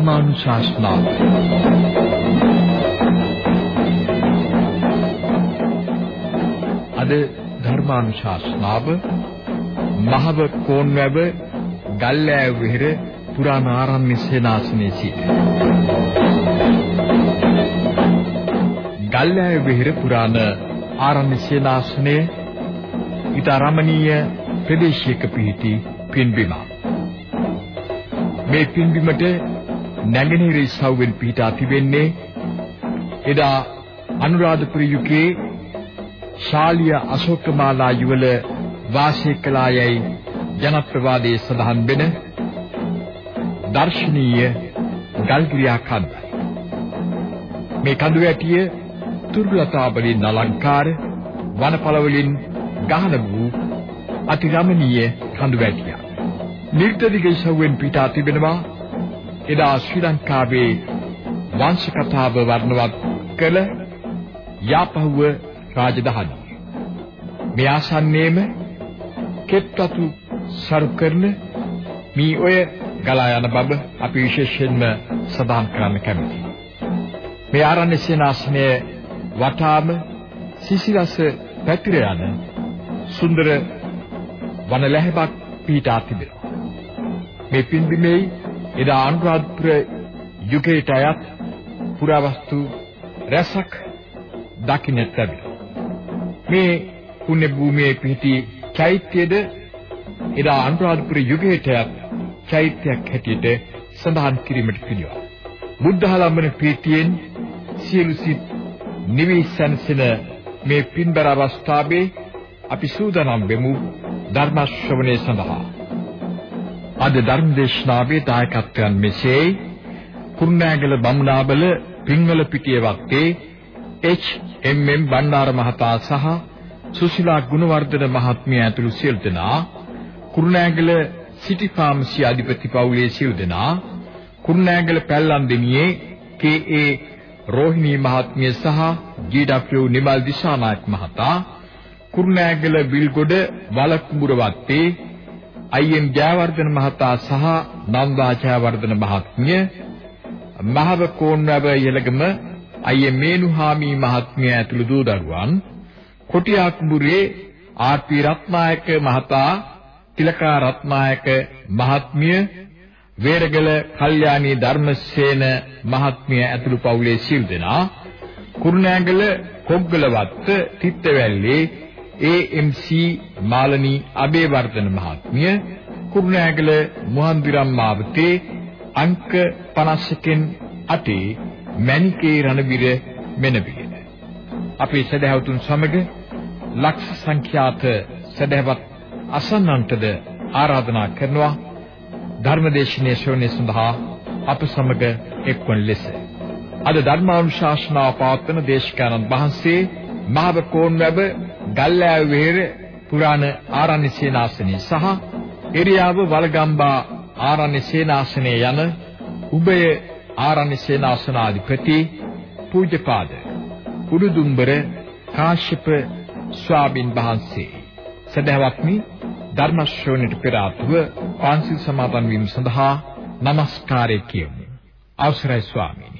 ධර්මානුශාසනාව අද ධර්මානුශාසනාව මහව කෝන්වැව ගල්ලෑව විහෙර පුරාණ ආරණ්‍ය සේනාසනයේ සිට ගල්ලෑව විහෙර පුරාණ ආරණ්‍ය සේනාසනයේ ඊට රමණීය ප්‍රදේශයක පිහිටි පින්බිම. මේ පින්බිමට නැගෙනහිර ඉස්සව්වෙන් පිහිටා තිබෙන්නේ එදා අනුරාධපුර යුගයේ ශාලිය අශෝකමාලා යුවල වාසය කළායයි ජනප්‍රවාදයේ සඳහන් වෙන දර්ශනීය ගල්ගිරියා කන්ද. මේ කඳු වැටිය තුර්ලතා වලින් අලංකාර වනපල වලින් ගහන වූ අති රමණීය කඳු වැටියක්. නිර්තදිග ඉසව්වෙන් පිටා තිබෙනවා එදා ශ්‍රී ලංකාවේ වංශ කතාව වර්ණවත් කළ යාපහුව රාජධානිය. මේ ආසන්නයේම කෙත්වතු සරු කරන මේ ඔය ගලා යන බබ අපි විශේෂයෙන්ම සඳහන් කරන්න කැමතියි. මේ ආරණ්‍ය සේනාසනය වටාම සිසිලස පැතිර යන සුන්දර වන ලැහැබක් පිහිටා තිබෙනවා. මේ පින්බිමේ එදා අනුරාධපුර යුගයට අයත් පුරාවස්තු රැසක් දකින්නට ලැබෙනවා. මේ පුණ්‍ය භූමියේ පිහිටි චෛත්‍යයේද එදා අනුරාධපුර යුගයට අයත් චෛත්‍යයක් හැටියට සඳහන් කිරීමට පිළිවෙල. බුද්ධහලම්බන පීඨියෙන් සියලු සිත් නිවිසන්සන මේ පින්බර අවස්ථාවේ අපි සූදානම් වෙමු ධර්ම ශ්‍රවණය සඳහා. අද ධර්ම දේශනාවේ දායකත්වයන් මෙසේ කුරුණෑගල බමුණාබල පිංවල පිටිය වත්තේ එච්.එම්.එම්. බණ්ඩාර මහතා සහ සුශීලා ගුණවර්ධන මහත්මිය ඇතුළු සියලු දෙනා කුරුණෑගල සිටි ෆාමසි අධිපති පවුලේ සියලු දෙනා කුරුණෑගල පැල්ලන්දෙනියේ කේ.ඒ. රෝහිණී මහත්මිය සහ ජී.ඩබ්ලිව් නිමල් දිසානායක මහතා කුරුණෑගල විල්ගොඩ වලකුඹුර වත්තේ අයිඑම් ජයවර්ධන මහතා සහ නන්දා ජයවර්ධන මහත්මිය මහව කෝන්වැව යලගම අයියේ මේනුහාමි මහත්මිය ඇතුළු දූ දරුවන් කොටියාකුඹුරේ ආර්.පී. රත්නායක මහතා තිලකා රත්නායක මහත්මිය වේරගල කල්යාණී ධර්මසේන මහත්මිය ඇතුළු පවුලේ සිල් දෙනා කුරුණෑගල කොග්ගලවත්ත තිත්තවැල්ලේ AMC මාලනී අබේවර්ධන මහත්මිය කුරුණෑගල මුහන්දිරම් මාවතේ අංක 51කින් අටේ මණිකේ රණවිර මෙනවිල අපේ සදහවතුන් සමග ලක්ෂ සංඛ්‍යාත සදහවත් අසන්නන්ටද ආරාධනා කරනවා. ධර්මදේශනයේ ශ්‍රවණය සඳහා අප සමග එක්වන ලෙස. අද ධර්මානුශාසනාව පවත්වන දේශකයන්න් වහන්සේ මහව කෝන්වැබ ගල්ලෑව වෙහෙර පුරාණ ආරණ්‍ය සේනාසනයේ සහ එරියාව වලගම්බා ආරණ්‍ය සේනාසනයේ යන උභය ආරණ්‍ය සේනාසනාධිපති පූජ්‍යපාද උඩුදුම්බර කාශ්‍යප ස්වාමින් වහන්සේ. සදහවත්නි ධර්ම ශ්‍රවණයට පෙර ආතුව පාන්සිල් සමාදන් වීම සඳහා নমස්කාරය කියමු. අවසරයි ස්වාමීනි.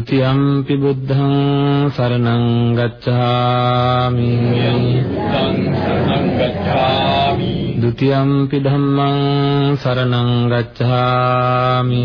ဒ ුතියම්පි බුද්ධං සරණං ගච්ඡාමි ဒ ුතියම්පි ධම්මං සරණං ගච්ඡාමි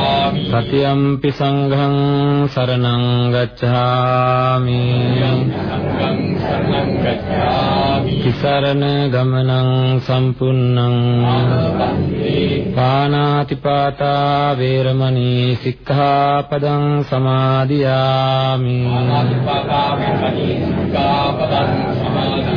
සතියම්පි සංඝං සරණං ගච්ඡාමි. තිසරණ ගමනං සම්පූර්ණං. පානාතිපාතා වේරමණී සික්ඛාපදං සමාදියාමි. පානාතිපාතා වේරමණී සික්ඛාපදං සමාදියාමි.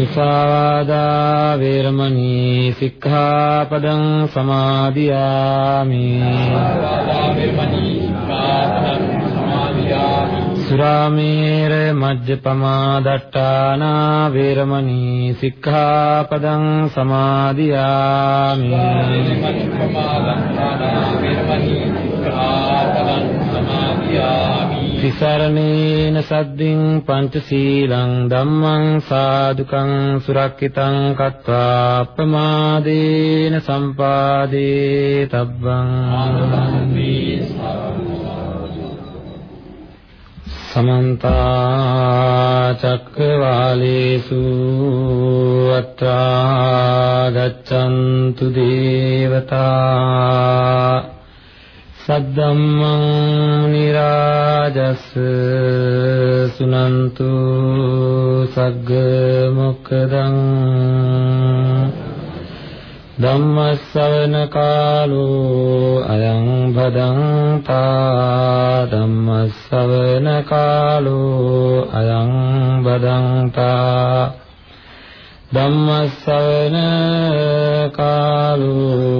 නිසාවාදා වේරමණී සික්ඛාපදං සමාදියාමි සුරාමේර මජ්ජපමා දට්ඨානා වේරමණී සික්ඛාපදං සමාදියාමි තිසරණේන සද්දින් පංචශීලං ධම්මං සාදුකං සුරක්කිතං කତ୍වා ප්‍රමාදේන සම්පාදේ තබ්බං සමන්ත චක්කවාලේසු අත්‍රා ගච්ඡන්තු දේවතා සද්දම්මං නිරාජස් සුනන්තු සග්ග මොක්කදං ධම්ම ශ්‍රවණ කාලෝ අයං බදන්තා ධම්ම ශ්‍රවණ කාලෝ අයං බදන්තා ධම්ම ශ්‍රවණ කාලෝ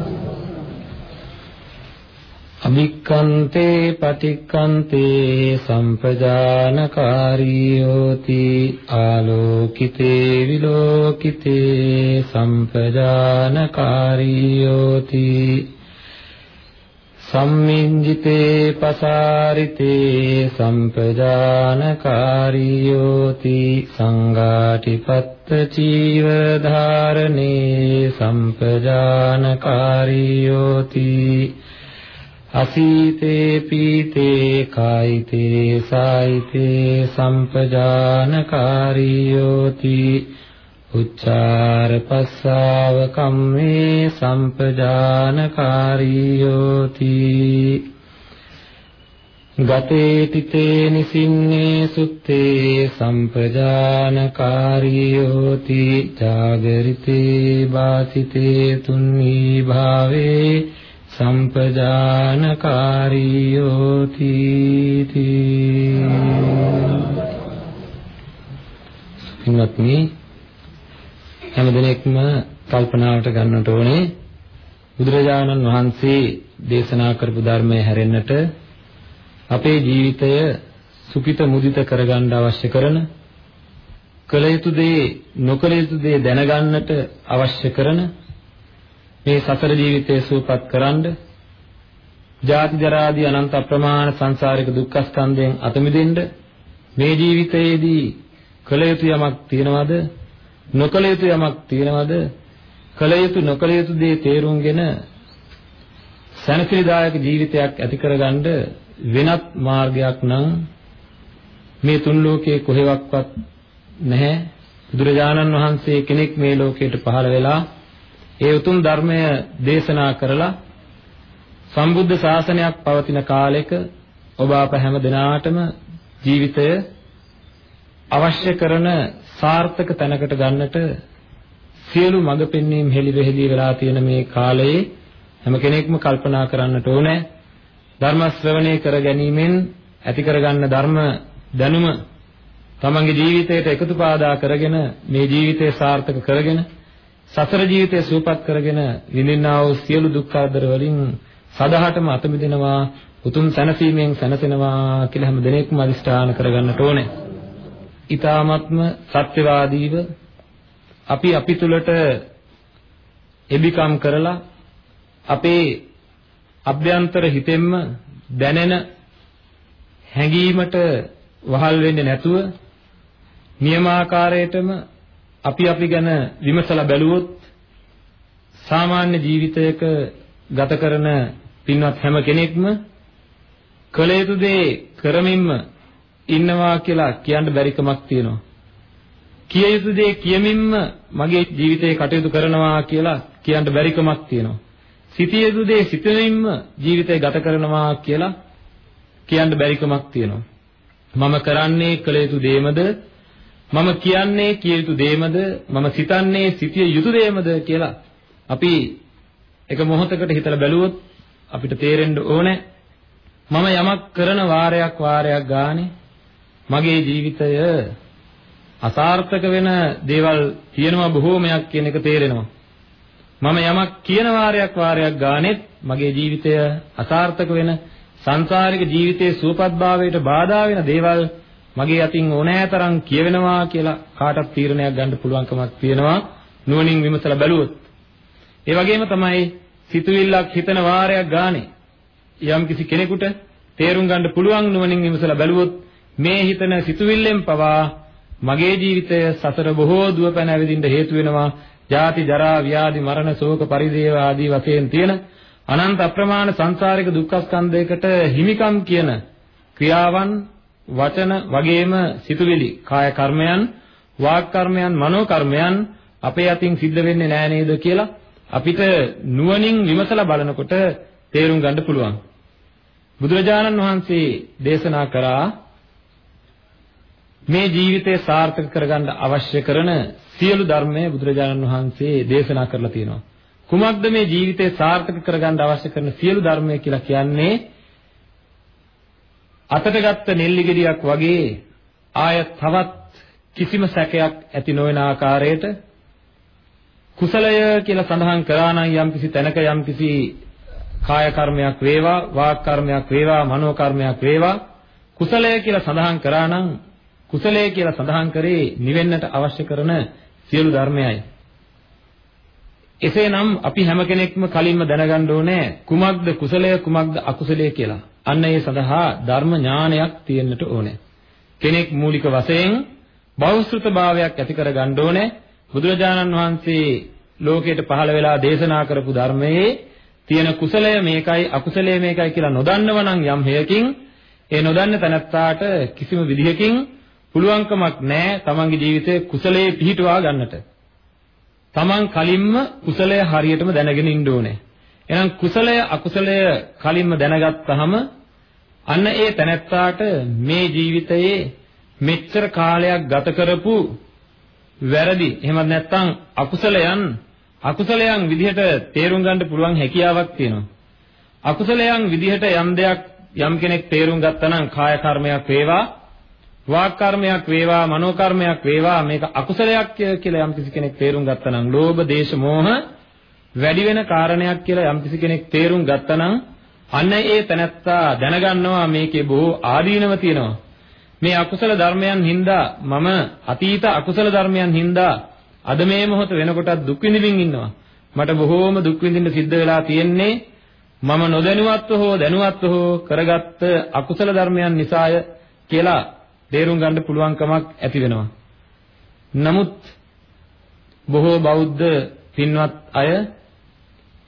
අභික්කන්තේ පටික්කන්තේ සම්පජානකාරී හෝති ආලෝකිතේ විලෝකිතේ සම්පජානකාරී හෝති සම්මින්ජිතේ පසාරිතේ සම්පජානකාරී හෝති සංඝාටිපත්ත චීව ධාරණේ සම්පජානකාරී හෝති අසීතේ පීතේ කායිතේ සායිතේ සම්පජානකාරීයෝති උච්චාර පස්සාව කම්මේ සම්පජානකාරීයෝති ගතේ තිතේ නිසින්නේ සුත්තේ සම්පජානකාරීයෝති ජාගරිතේ වාසිතේ තුන්නී භාවේ සම්පජානකාරීයෝති පින්වත්නි හැමදෙනෙක්ම කල්පනාවට ගන්නට ඕනේ බුදුරජාණන් වහන්සේ දේශනා කරපු ධර්මය හැරෙන්නට අපේ ජීවිතය සුඛිත මුදිත කරගන්න අවශ්‍ය කරන කළ යුතු දේ නොකළ යුතු දේ දැනගන්නට අවශ්‍ය කරන මේ සසර ජීවිතය සූපත් කරන්න ජාති ජරා ආදී අනන්ත අප්‍රමාණ සංසාරික දුක්ඛ ස්කන්ධයෙන් අත මිදෙන්න මේ ජීවිතයේදී කළ යුතු යමක් තියනවද? නොකළ යුතු යමක් තියනවද? කළ යුතු නොකළ යුතු දේ තේරුම්ගෙන සැනසීදායක ජීවිතයක් ඇති කරගන්න වෙනත් මාර්ගයක් නම් මේ තුන් ලෝකයේ කොහෙවත්වත් නැහැ. බුදුරජාණන් වහන්සේ කෙනෙක් මේ ලෝකයට පහළ වෙලා ඒ උතුම් ධර්මය දේශනා කරලා සම්බුද්ධ ශාසනයක් පවතින කාලෙක ඔබ අප හැම දිනාටම ජීවිතය අවශ්‍ය කරන සාර්ථක තැනකට ගන්නට සියලු මඟ පෙන්වීම් හෙළි වෙහෙලි වෙලා තියෙන මේ කාලයේ හැම කෙනෙක්ම කල්පනා කරන්නට ඕනේ. ධර්ම ශ්‍රවණය කර ගැනීමෙන් ඇති කරගන්න ධර්ම දැනුම තමන්ගේ ජීවිතයට එකතු පාදා කරගෙන මේ ජීවිතය සාර්ථක කරගෙන සතර ජීවිතය සූපත් කරගෙන විඳින්නා වූ සියලු දුක් කරදර වලින් සදාහටම අත මිදෙනවා උතුම් සැනසීමෙන් සැනසෙනවා කියලා හැම දිනෙකම අදිෂ්ඨාන කරගන්නට ඕනේ. ඊ타ත්ම සත්‍යවාදීව අපි අපි තුලට එබිකම් කරලා අපේ අභ්‍යන්තර හිතෙන්ම දැනෙන හැඟීමට වහල් වෙන්නේ නැතුව නියමාකාරයටම අපි අපි ගැන විමසලා බැලුවොත් සාමාන්‍ය ජීවිතයක ගත කරන පින්වත් හැම කෙනෙක්ම කළ යුතු දේ කරමින්ම ඉන්නවා කියලා කියන්න බැරි කමක් තියෙනවා. කිය යුතු දේ කියමින්ම මගේ ජීවිතේ කටයුතු කරනවා කියලා කියන්න බැරි කමක් තියෙනවා. සිටිය යුතු දේ සිතමින්ම ජීවිතය ගත කරනවා කියලා කියන්න බැරි කමක් තියෙනවා. මම කරන්නේ කළ යුතු දේමද මම කියන්නේ කිය යුතු දේමද? මම සිතන්නේ සිටිය යුතු දේමද කියලා අපි එක මොහොතකට හිතලා බැලුවොත් අපිට තේරෙන්න ඕනේ. මම යමක් කරන වාරයක් වාරයක් ගානේ මගේ ජීවිතය අසාර්ථක වෙන දේවල් තියෙනවා බොහෝමයක් කියන එක තේරෙනවා. මම යමක් කියන වාරයක් වාරයක් ගානෙත් මගේ ජීවිතය අසාර්ථක වෙන සංසාරික ජීවිතයේ සුවපත්භාවයට බාධා වෙන දේවල් මගේ අතින් ඕනෑතරම් කියවෙනවා කියලා කාටත් තීරණයක් ගන්න පුළුවන්කමක් තියෙනවා නුවණින් විමසලා බැලුවොත්. ඒ වගේම තමයි සිතුවිල්ලක් හිතන වාරයක් ගානේ යම් කිසි කෙනෙකුට තේරුම් ගන්න පුළුවන් නුවණින් විමසලා බැලුවොත් මේ හිතන සිතුවිල්ලෙන් පවා මගේ ජීවිතය සසර බොහෝ දුවපැන ඇවිදින්න හේතු වෙනවා. ජාති ජරා ව්‍යාධි මරණ ශෝක පරිදේව ආදී වශයෙන් තියෙන අනන්ත අප්‍රමාණ සංසාරික දුක්ඛ ස්කන්ධයකට හිමිකම් කියන ක්‍රියාවන් වචන වගේම සිතුවිලි කාය කර්මයන් වාක් කර්මයන් මනෝ කර්මයන් අපේ අතින් සිද්ධ වෙන්නේ නෑ නේද කියලා අපිට නුවණින් විමසලා බලනකොට තේරුම් ගන්න පුළුවන්. බුදුරජාණන් වහන්සේ දේශනා කරා මේ ජීවිතය සාර්ථක කරගන්න අවශ්‍ය කරන සියලු ධර්මයේ බුදුරජාණන් වහන්සේ දේශනා කරලා තියෙනවා. කුමක්ද මේ ජීවිතේ සාර්ථක කරගන්න අවශ්‍ය කරන සියලු ධර්මය කියලා කියන්නේ අතට ගත්ත නෙල්ලි ගෙඩියක් වගේ ආය තවත් කිසිම සැකයක් ඇති නොවන ආකාරයට කුසලය කියලා සඳහන් කරා නම් යම්කිසි තැනක යම්කිසි කාය කර්මයක් වේවා වාක් කර්මයක් වේවා මනෝ කර්මයක් වේවා කුසලය කියලා සඳහන් කරා නම් කුසලය කියලා සඳහන් කරේ නිවෙන්නට අවශ්‍ය කරන සියලු ධර්මයයි එසේනම් අපි හැම කෙනෙක්ම කලින්ම දැනගන්න ඕනේ කුමක්ද කුසලය කුමක්ද අකුසලය කියලා. අන්න ඒ සඳහා ධර්ම ඥානයක් තියෙන්නට ඕනේ. කෙනෙක් මූලික වශයෙන් බෞද්ධ භාවයක් ඇති කර ගන්න ඕනේ. බුදුරජාණන් වහන්සේ ලෝකයට පහළ වෙලා දේශනා කරපු ධර්මයේ තියෙන කුසලය මේකයි අකුසලය මේකයි කියලා නොදන්නව නම් යම් හේයකින් ඒ නොදන්න තැනත්තාට කිසිම විදිහකින් පුළුවන්කමක් නැහැ තමන්ගේ ජීවිතේ කුසලයේ පිහිටුවා ගන්නට. Taman කලින්ම කුසලය හරියටම දැනගෙන ඉන්න ඕනේ. එහෙනම් කුසලය අකුසලය කලින්ම දැනගත්තාම අන්න ඒ තැනැත්තාට මේ ජීවිතයේ මෙච්චර කාලයක් ගත කරපු වැරදි එහෙමත් නැත්නම් අකුසලයන් අකුසලයන් විදිහට තේරුම් ගන්න පුළුවන් හැකියාවක් තියෙනවා. අකුසලයන් විදිහට යම් දෙයක් යම් කෙනෙක් තේරුම් ගත්තා නම් කාය කර්මයක් වේවා වාක් කර්මයක් වේවා මනෝ කර්මයක් වේවා මේක අකුසලයක් කියලා යම් කිසි කෙනෙක් තේරුම් ගත්තා නම් ලෝභ දේශ මොහ වැඩි වෙන කාරණයක් කියලා යම් කිසි කෙනෙක් තේරුම් ගත්තා නම් අන්න ඒ තැනැත්තා දැනගන්නවා මේකේ බොහෝ ආදීනව තියෙනවා මේ අකුසල ධර්මයන් හින්දා මම අතීත අකුසල ධර්මයන් හින්දා අද මේ මොහොත වෙනකොටත් දුක් විඳින්න ඉන්නවා මට බොහෝම දුක් විඳින්න සිද්ධ වෙලා තියෙන්නේ මම නොදැනුවත්ව හෝ දැනුවත්ව හෝ කරගත්ත අකුසල ධර්මයන් නිසාය කියලා තේරුම් ගන්න පුළුවන්කමක් ඇති වෙනවා. නමුත් බොහෝ බෞද්ධ පින්වත් අය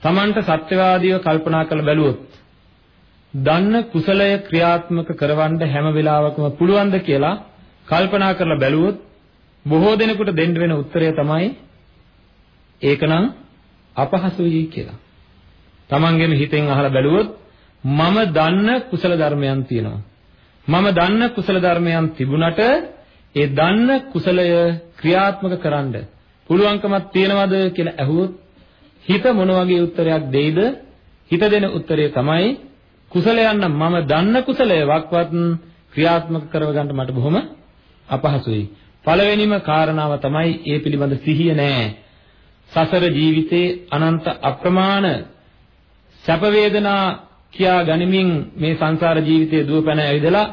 Tamanට සත්‍යවාදීව කල්පනා කරලා බැලුවොත් දන්න කුසලය ක්‍රියාත්මක කරවන්න හැම වෙලාවකම පුළුවන්ද කියලා කල්පනා කරලා බැලුවොත් බොහෝ දෙනෙකුට දෙන්න වෙන උත්තරය තමයි ඒකනම් අපහසුයි කියලා. Tamanගෙම හිතෙන් අහලා බැලුවොත් මම දන්න කුසල ධර්මයන් තියෙනවා. මම දන්න කුසල ධර්මයන් තිබුණට ඒ දන්න කුසලය ක්‍රියාත්මක කරන්න පුළුවන්කමක් තියනවද කියලා ඇහුවොත් හිත මොන වගේ උත්තරයක් දෙයිද? හිත දෙන උත්තරය තමයි කුසලයන් නම් මම දන්න කුසලය වක්වත් ක්‍රියාත්මක කරව ගන්න මට බොහොම අපහසුයි. පළවෙනිම කාරණාව තමයි ඒ පිළිබඳ සිහිය නෑ. සසර ජීවිතේ අනන්ත අප්‍රමාණ සැප වේදනා කියා ගනිමින් මේ සංසාර ජීවිතයේ දුවපැන ඇවිදලා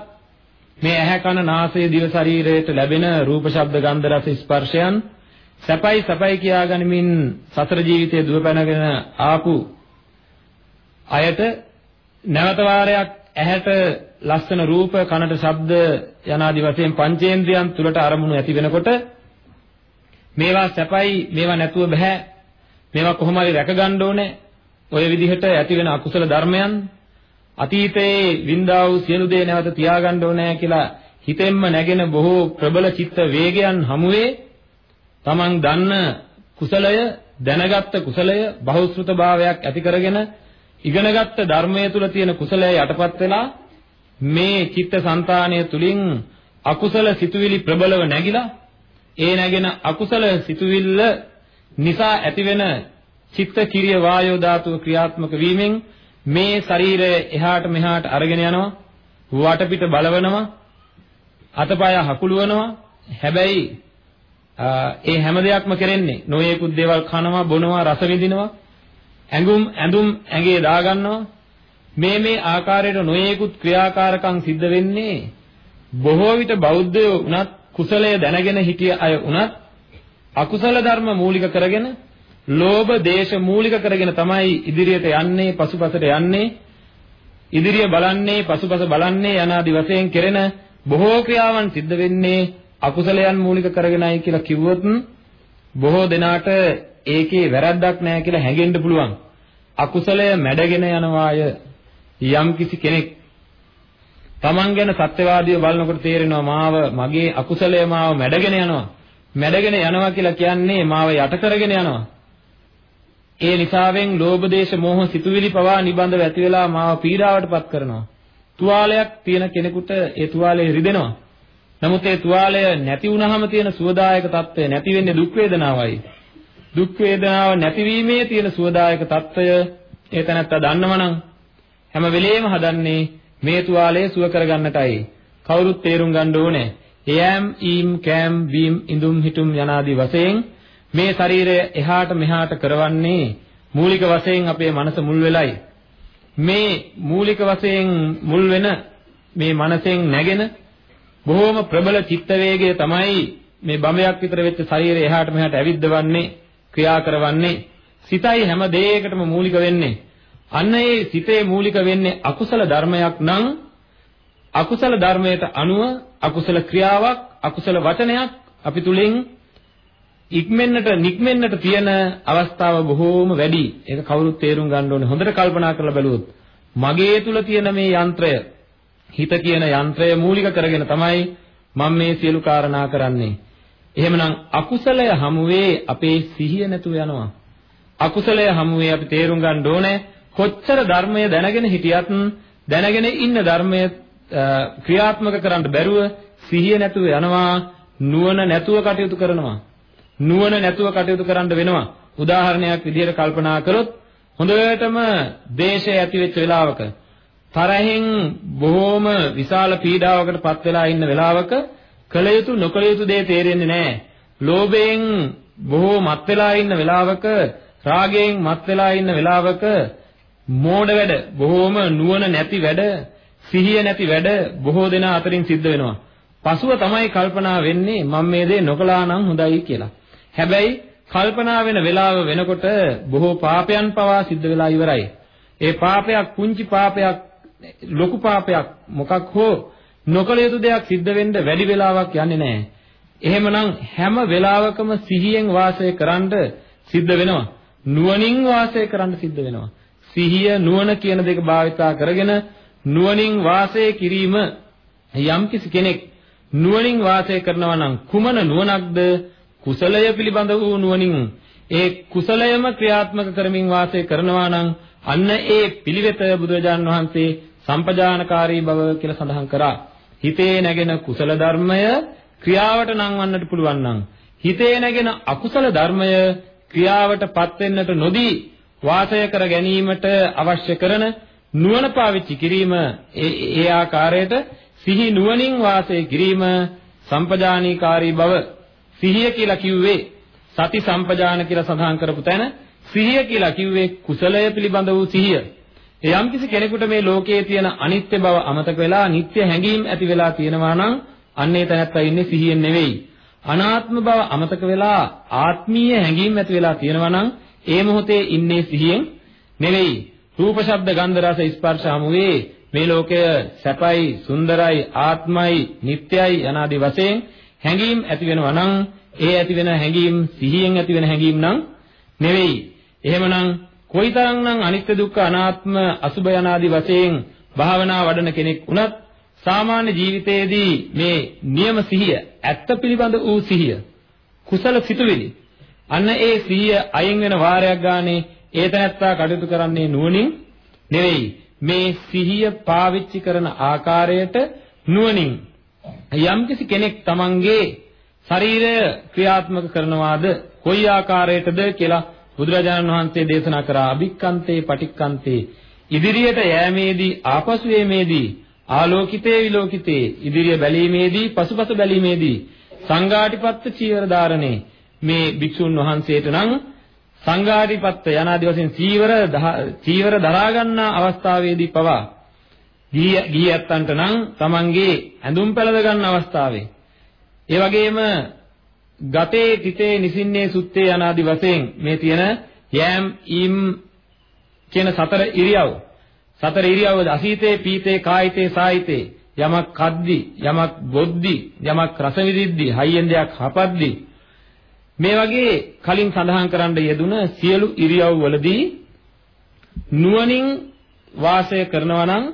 මේ ඇහැ කන නාසය දිව ශරීරයට ලැබෙන රූප ශබ්ද ගන්ධ රස ස්පර්ශයන් සැපයි සැපයි කියා ගනිමින් සතර ජීවිතයේ දුවපැනගෙන ආපු අයට නැවත වාරයක් ඇහැට ලස්සන රූප කනට ශබ්ද යනාදි වශයෙන් පංචේන්ද්‍රයන් තුලට අරමුණු ඇති වෙනකොට මේවා සැපයි මේවා නැතුව බෑ. මේවා කොහොම හරි රැක ගන්න ඕනේ. ඔය විදිහට ඇති වෙන අකුසල ධර්මයන් අතීතයේ වින්දා වූ සියලු දේ නැවත තියාගන්න ඕනේ කියලා හිතෙන්ම නැගෙන බොහෝ ප්‍රබල චිත්ත වේගයන් හමුවේ තමන් දන්න කුසලය දැනගත්ත කුසලය බහුශෘත භාවයක් ඇති කරගෙන ඉගෙනගත්ත ධර්මයේ තුල තියෙන කුසලය යටපත් වෙලා මේ චිත්ත સંතානය තුලින් අකුසල සිතුවිලි ප්‍රබලව නැగిලා ඒ නැගෙන අකුසල සිතුවිල්ල නිසා ඇතිවෙන චිත්ත කිරිය වායෝ ධාතුව ක්‍රියාත්මක වීමෙන් මේ ශරීරය එහාට මෙහාට අරගෙන යනවා වටපිට බලවනවා අතපය හකුලවනවා හැබැයි ඒ හැම දෙයක්ම කරන්නේ නොයේකුත් දේවල් කනවා බොනවා රස විඳිනවා ඇඟුම් ඇඳුම් ඇඟේ දාගන්නවා. මේ මේ ආකාරයට නොයේකුත් ක්‍රියාකාරකම් සිද්ධ වෙන්නේ බොහෝ විට බෞද්ධයෝ උනත් කුසලය දැනගෙන හිටිය අය උනත් අකුසල ධර්ම මූලික කරගෙන ලෝභ දේශ මූලික කරගෙන තමයි ඉදිරියට යන්නේ පසුපසට යන්නේ. ඉදිරිය බලන්නේ පසුපස බලන්නේ යනාදි වශයෙන් කෙරෙන බොහෝ ක්‍රියාවන් සිද්ධ වෙන්නේ අකුසලයන් මූලික කරගෙනයි කියලා කිව්වොත් බොහෝ දෙනාට ඒකේ වැරද්දක් නැහැ කියලා හැඟෙන්න පුළුවන්. අකුසලය මැඩගෙන යනවාය යම් කිසි කෙනෙක් Taman ගැන සත්‍යවාදීව බලනකොට තේරෙනවා මාව මගේ අකුසලය මාව මැඩගෙන යනවා. මැඩගෙන යනවා කියලා කියන්නේ මාව යට කරගෙන යනවා. ඒ නිසාවෙන් ලෝභ දේශ මොහ සිතුවිලි පවා නිබඳව ඇති වෙලා මාව පීඩාවටපත් කරනවා. තුවාලයක් තියෙන කෙනෙකුට ඒ තුවාලය රිදෙනවා. නමුත් ඒ තුවාලය නැති වුනහම තියෙන සුවදායක తত্ত্বය නැති වෙන්නේ දුක් වේදනාවයි. දුක් වේදනාව නැතිවීමේ තියෙන සුවදායක తত্ত্বය ඒ තැනත්තා දන්නවනම් හැම වෙලෙම හදන්නේ මේ තුවාලය සුව කරගන්නටයි. කවුරුත් තේරුම් ගන්න ඕනේ. යෑම්, ඊම්, කෑම්, බීම්, ඉඳුම්, හිටුම් යනාදී වශයෙන් මේ ශරීරය එහාට මෙහාට කරවන්නේ මූලික වශයෙන් අපේ මනස මුල් වෙලයි. මේ මූලික වශයෙන් මුල් වෙන මේ මනසෙන් නැගෙන බොහෝම ප්‍රබල චිත්ත වේගය තමයි මේ බඹයක් විතර වෙච්ච ශරීරය එහාට මෙහාට ඇවිද්දවන්නේ ක්‍රියා කරවන්නේ සිතයි හැම දෙයකටම මූලික වෙන්නේ අන්න ඒ සිතේ මූලික වෙන්නේ අකුසල ධර්මයක් නම් අකුසල ධර්මයට අනුව අකුසල ක්‍රියාවක් අකුසල වචනයක් අපි තුලින් ඉක්මෙන්නට නික්මෙන්නට තියෙන අවස්ථාව බොහෝම වැඩි. ඒක කවුරුත් තේරුම් ගන්න ඕනේ. හොඳට කල්පනා කරලා බැලුවොත් මගේ තුල තියෙන මේ යන්ත්‍රය හිත කියන යන්ත්‍රය මූලික කරගෙන තමයි මම මේ සියලු කාරණා කරන්නේ. එහෙමනම් අකුසලය හමුවේ අපේ සිහිය නැතුව යනවා. අකුසලය හමුවේ අපි තේරුම් ගන්න ඕනේ කොච්චර ධර්මය දැනගෙන හිටියත් දැනගෙන ඉන්න ධර්මය ක්‍රියාත්මක කරන්න බැරුව සිහිය නැතුව යනවා නුවණ නැතුව කටයුතු කරනවා නුවණ නැතුව කටයුතු කරන්න වෙනවා උදාහරණයක් විදිහට කල්පනා කළොත් හොඳටම දේශය ඇති වෙච්ච වෙලාවක තරහෙන් බොහෝම විශාල පීඩාවකට පත් වෙලා ඉන්න වෙලාවක කල යුතු නොකල යුතු දේ තේරෙන්නේ නැහැ. ලෝභයෙන් බොහෝ මත් වෙලා ඉන්න වෙලාවක රාගයෙන් මත් වෙලා ඉන්න වෙලාවක මෝඩ වැඩ බොහෝම නුවණ නැති වැඩ සිහිය නැති වැඩ බොහෝ දෙනා අතරින් සිද්ධ වෙනවා. පසුව තමයි කල්පනා වෙන්නේ මම මේ දේ නොකළා නම් හොඳයි කියලා. හැබැයි කල්පනා වෙන වෙලාව වෙනකොට බොහෝ පාපයන් පවා සිද්ධ වෙලා ඉවරයි. ඒ පාපයක් පුංචි පාපයක් ලොකු පාපයක් මොකක් හෝ නොකළ යුතු දෙයක් සිද්ධ වෙන්න වැඩි වෙලාවක් යන්නේ නැහැ. එහෙමනම් හැම වෙලාවකම සිහියෙන් වාසය කරන්න සිද්ධ වෙනවා. නුවණින් වාසය කරන්න සිද්ධ වෙනවා. සිහිය නුවණ කියන දෙක භාවිතා කරගෙන නුවණින් වාසය කිරීම යම්කිසි කෙනෙක් නුවණින් වාසය කරනවා නම් කුමන නුවණක්ද කුසලය පිළිබඳ වූ නුවණින් ඒ කුසලයම ක්‍රියාත්මක කරමින් වාසය කරනවා නම් අන්න ඒ පිළිවෙත බුදුරජාන් වහන්සේ සම්පජානකාරී බව කියලා සඳහන් කරා. හිතේ නැගෙන කුසල ධර්මය ක්‍රියාවට නංවන්නට පුළුවන් නම් හිතේ නැගෙන අකුසල ධර්මය ක්‍රියාවටපත් වෙන්නට නොදී වාසය කර ගැනීමට අවශ්‍ය කරන නුවණ පාවිච්චි කිරීම ඒ ආකාරයට සිහි නුවණින් වාසය කිරීම සම්පජානීකාරී බව සිහිය කියලා කිව්වේ සති සම්පජාන කියලා සඳහන් කරපු තැන සිහිය කියලා කිව්වේ කුසලය පිළිබඳ වූ සිහිය. යම්කිසි කෙනෙකුට මේ ලෝකයේ තියෙන අනිත්‍ය බව අමතක වෙලා නිට්ටය හැඟීම් ඇති වෙලා තියෙනවා නම් අන්නේ තැනත්තා ඉන්නේ සිහියෙන් නෙවෙයි. අනාත්ම බව අමතක වෙලා ආත්මීය හැඟීම් ඇති වෙලා තියෙනවා නම් ඒ මොහොතේ ඉන්නේ සිහියෙන් නෙවෙයි. රූප ශබ්ද ගන්ධ රස ස්පර්ශ හමුවේ මේ ලෝකය සැපයි සුන්දරයි ආත්මයි නිට්ටයයි යනාදී වශයෙන් හැඟීම් ඇති වෙනවා නම් ඒ ඇති වෙන හැඟීම් සිහියෙන් ඇති වෙන හැඟීම් නම් නෙවෙයි. එහෙමනම් කොයිතරම්නම් අනිත්‍ය දුක්ඛ අනාත්ම අසුභ යනාදී වශයෙන් භාවනා වඩන කෙනෙක් වුණත් සාමාන්‍ය ජීවිතයේදී මේ නියම සිහිය ඇත්ත පිළිබඳ වූ සිහිය කුසල සිතුවිලි අන්න ඒ සිහිය අයින් වෙන වාරයක් ගානේ ඒ තැනත්තා කටයුතු කරන්නේ නුවණින් නෙවෙයි. මේ සිහිය පාවිච්චි කරන ආකාරයට නුවණින්. යම්කිසි කෙනෙක් තමන්ගේ ශරීරය ක්‍රියාත්මක කරනවාද කොයි ආකාරයටද කියලා බුදුරජාණන් වහන්සේ දේශනා කරා අභික්කන්තේ පටික්කන්තේ ඉදිරියට යෑමේදී ආපසු යෑමේදී ආලෝකිතේ විලෝකිතේ ඉදිරිය බැලීමේදී පසුපස බැලීමේදී සංඝාටිපත්ත චීවර ධාරණේ. මේ භික්ෂුන් වහන්සේට නම් සංඝාටිපත්ත යනාදි වශයෙන් චීවර චීවර දරා ගන්නා අවස්ථාවේදී පවා ගිය ගියත්තන්ට නම් තමන්ගේ ඇඳුම් පැළඳ ගන්න අවස්ථාවේ. ඒ වගේම ගතේ තිතේ නිසින්නේ සුත්තේ යනාදි වශයෙන් මේ තියෙන යෑම් ඊම් කියන සතර ඉරියව්. සතර ඉරියව් අසීතේ පීතේ කායිතේ සායිතේ. යමක් කද්දි යමක් බොද්දි යමක් රස විදිද්දි හයියෙන් දෙයක් හපද්දි. මේ වගේ කලින් සඳහන් කරන්න යෙදුන සියලු ඉරියව් වලදී නුවණින් වාසය කරනවා නම්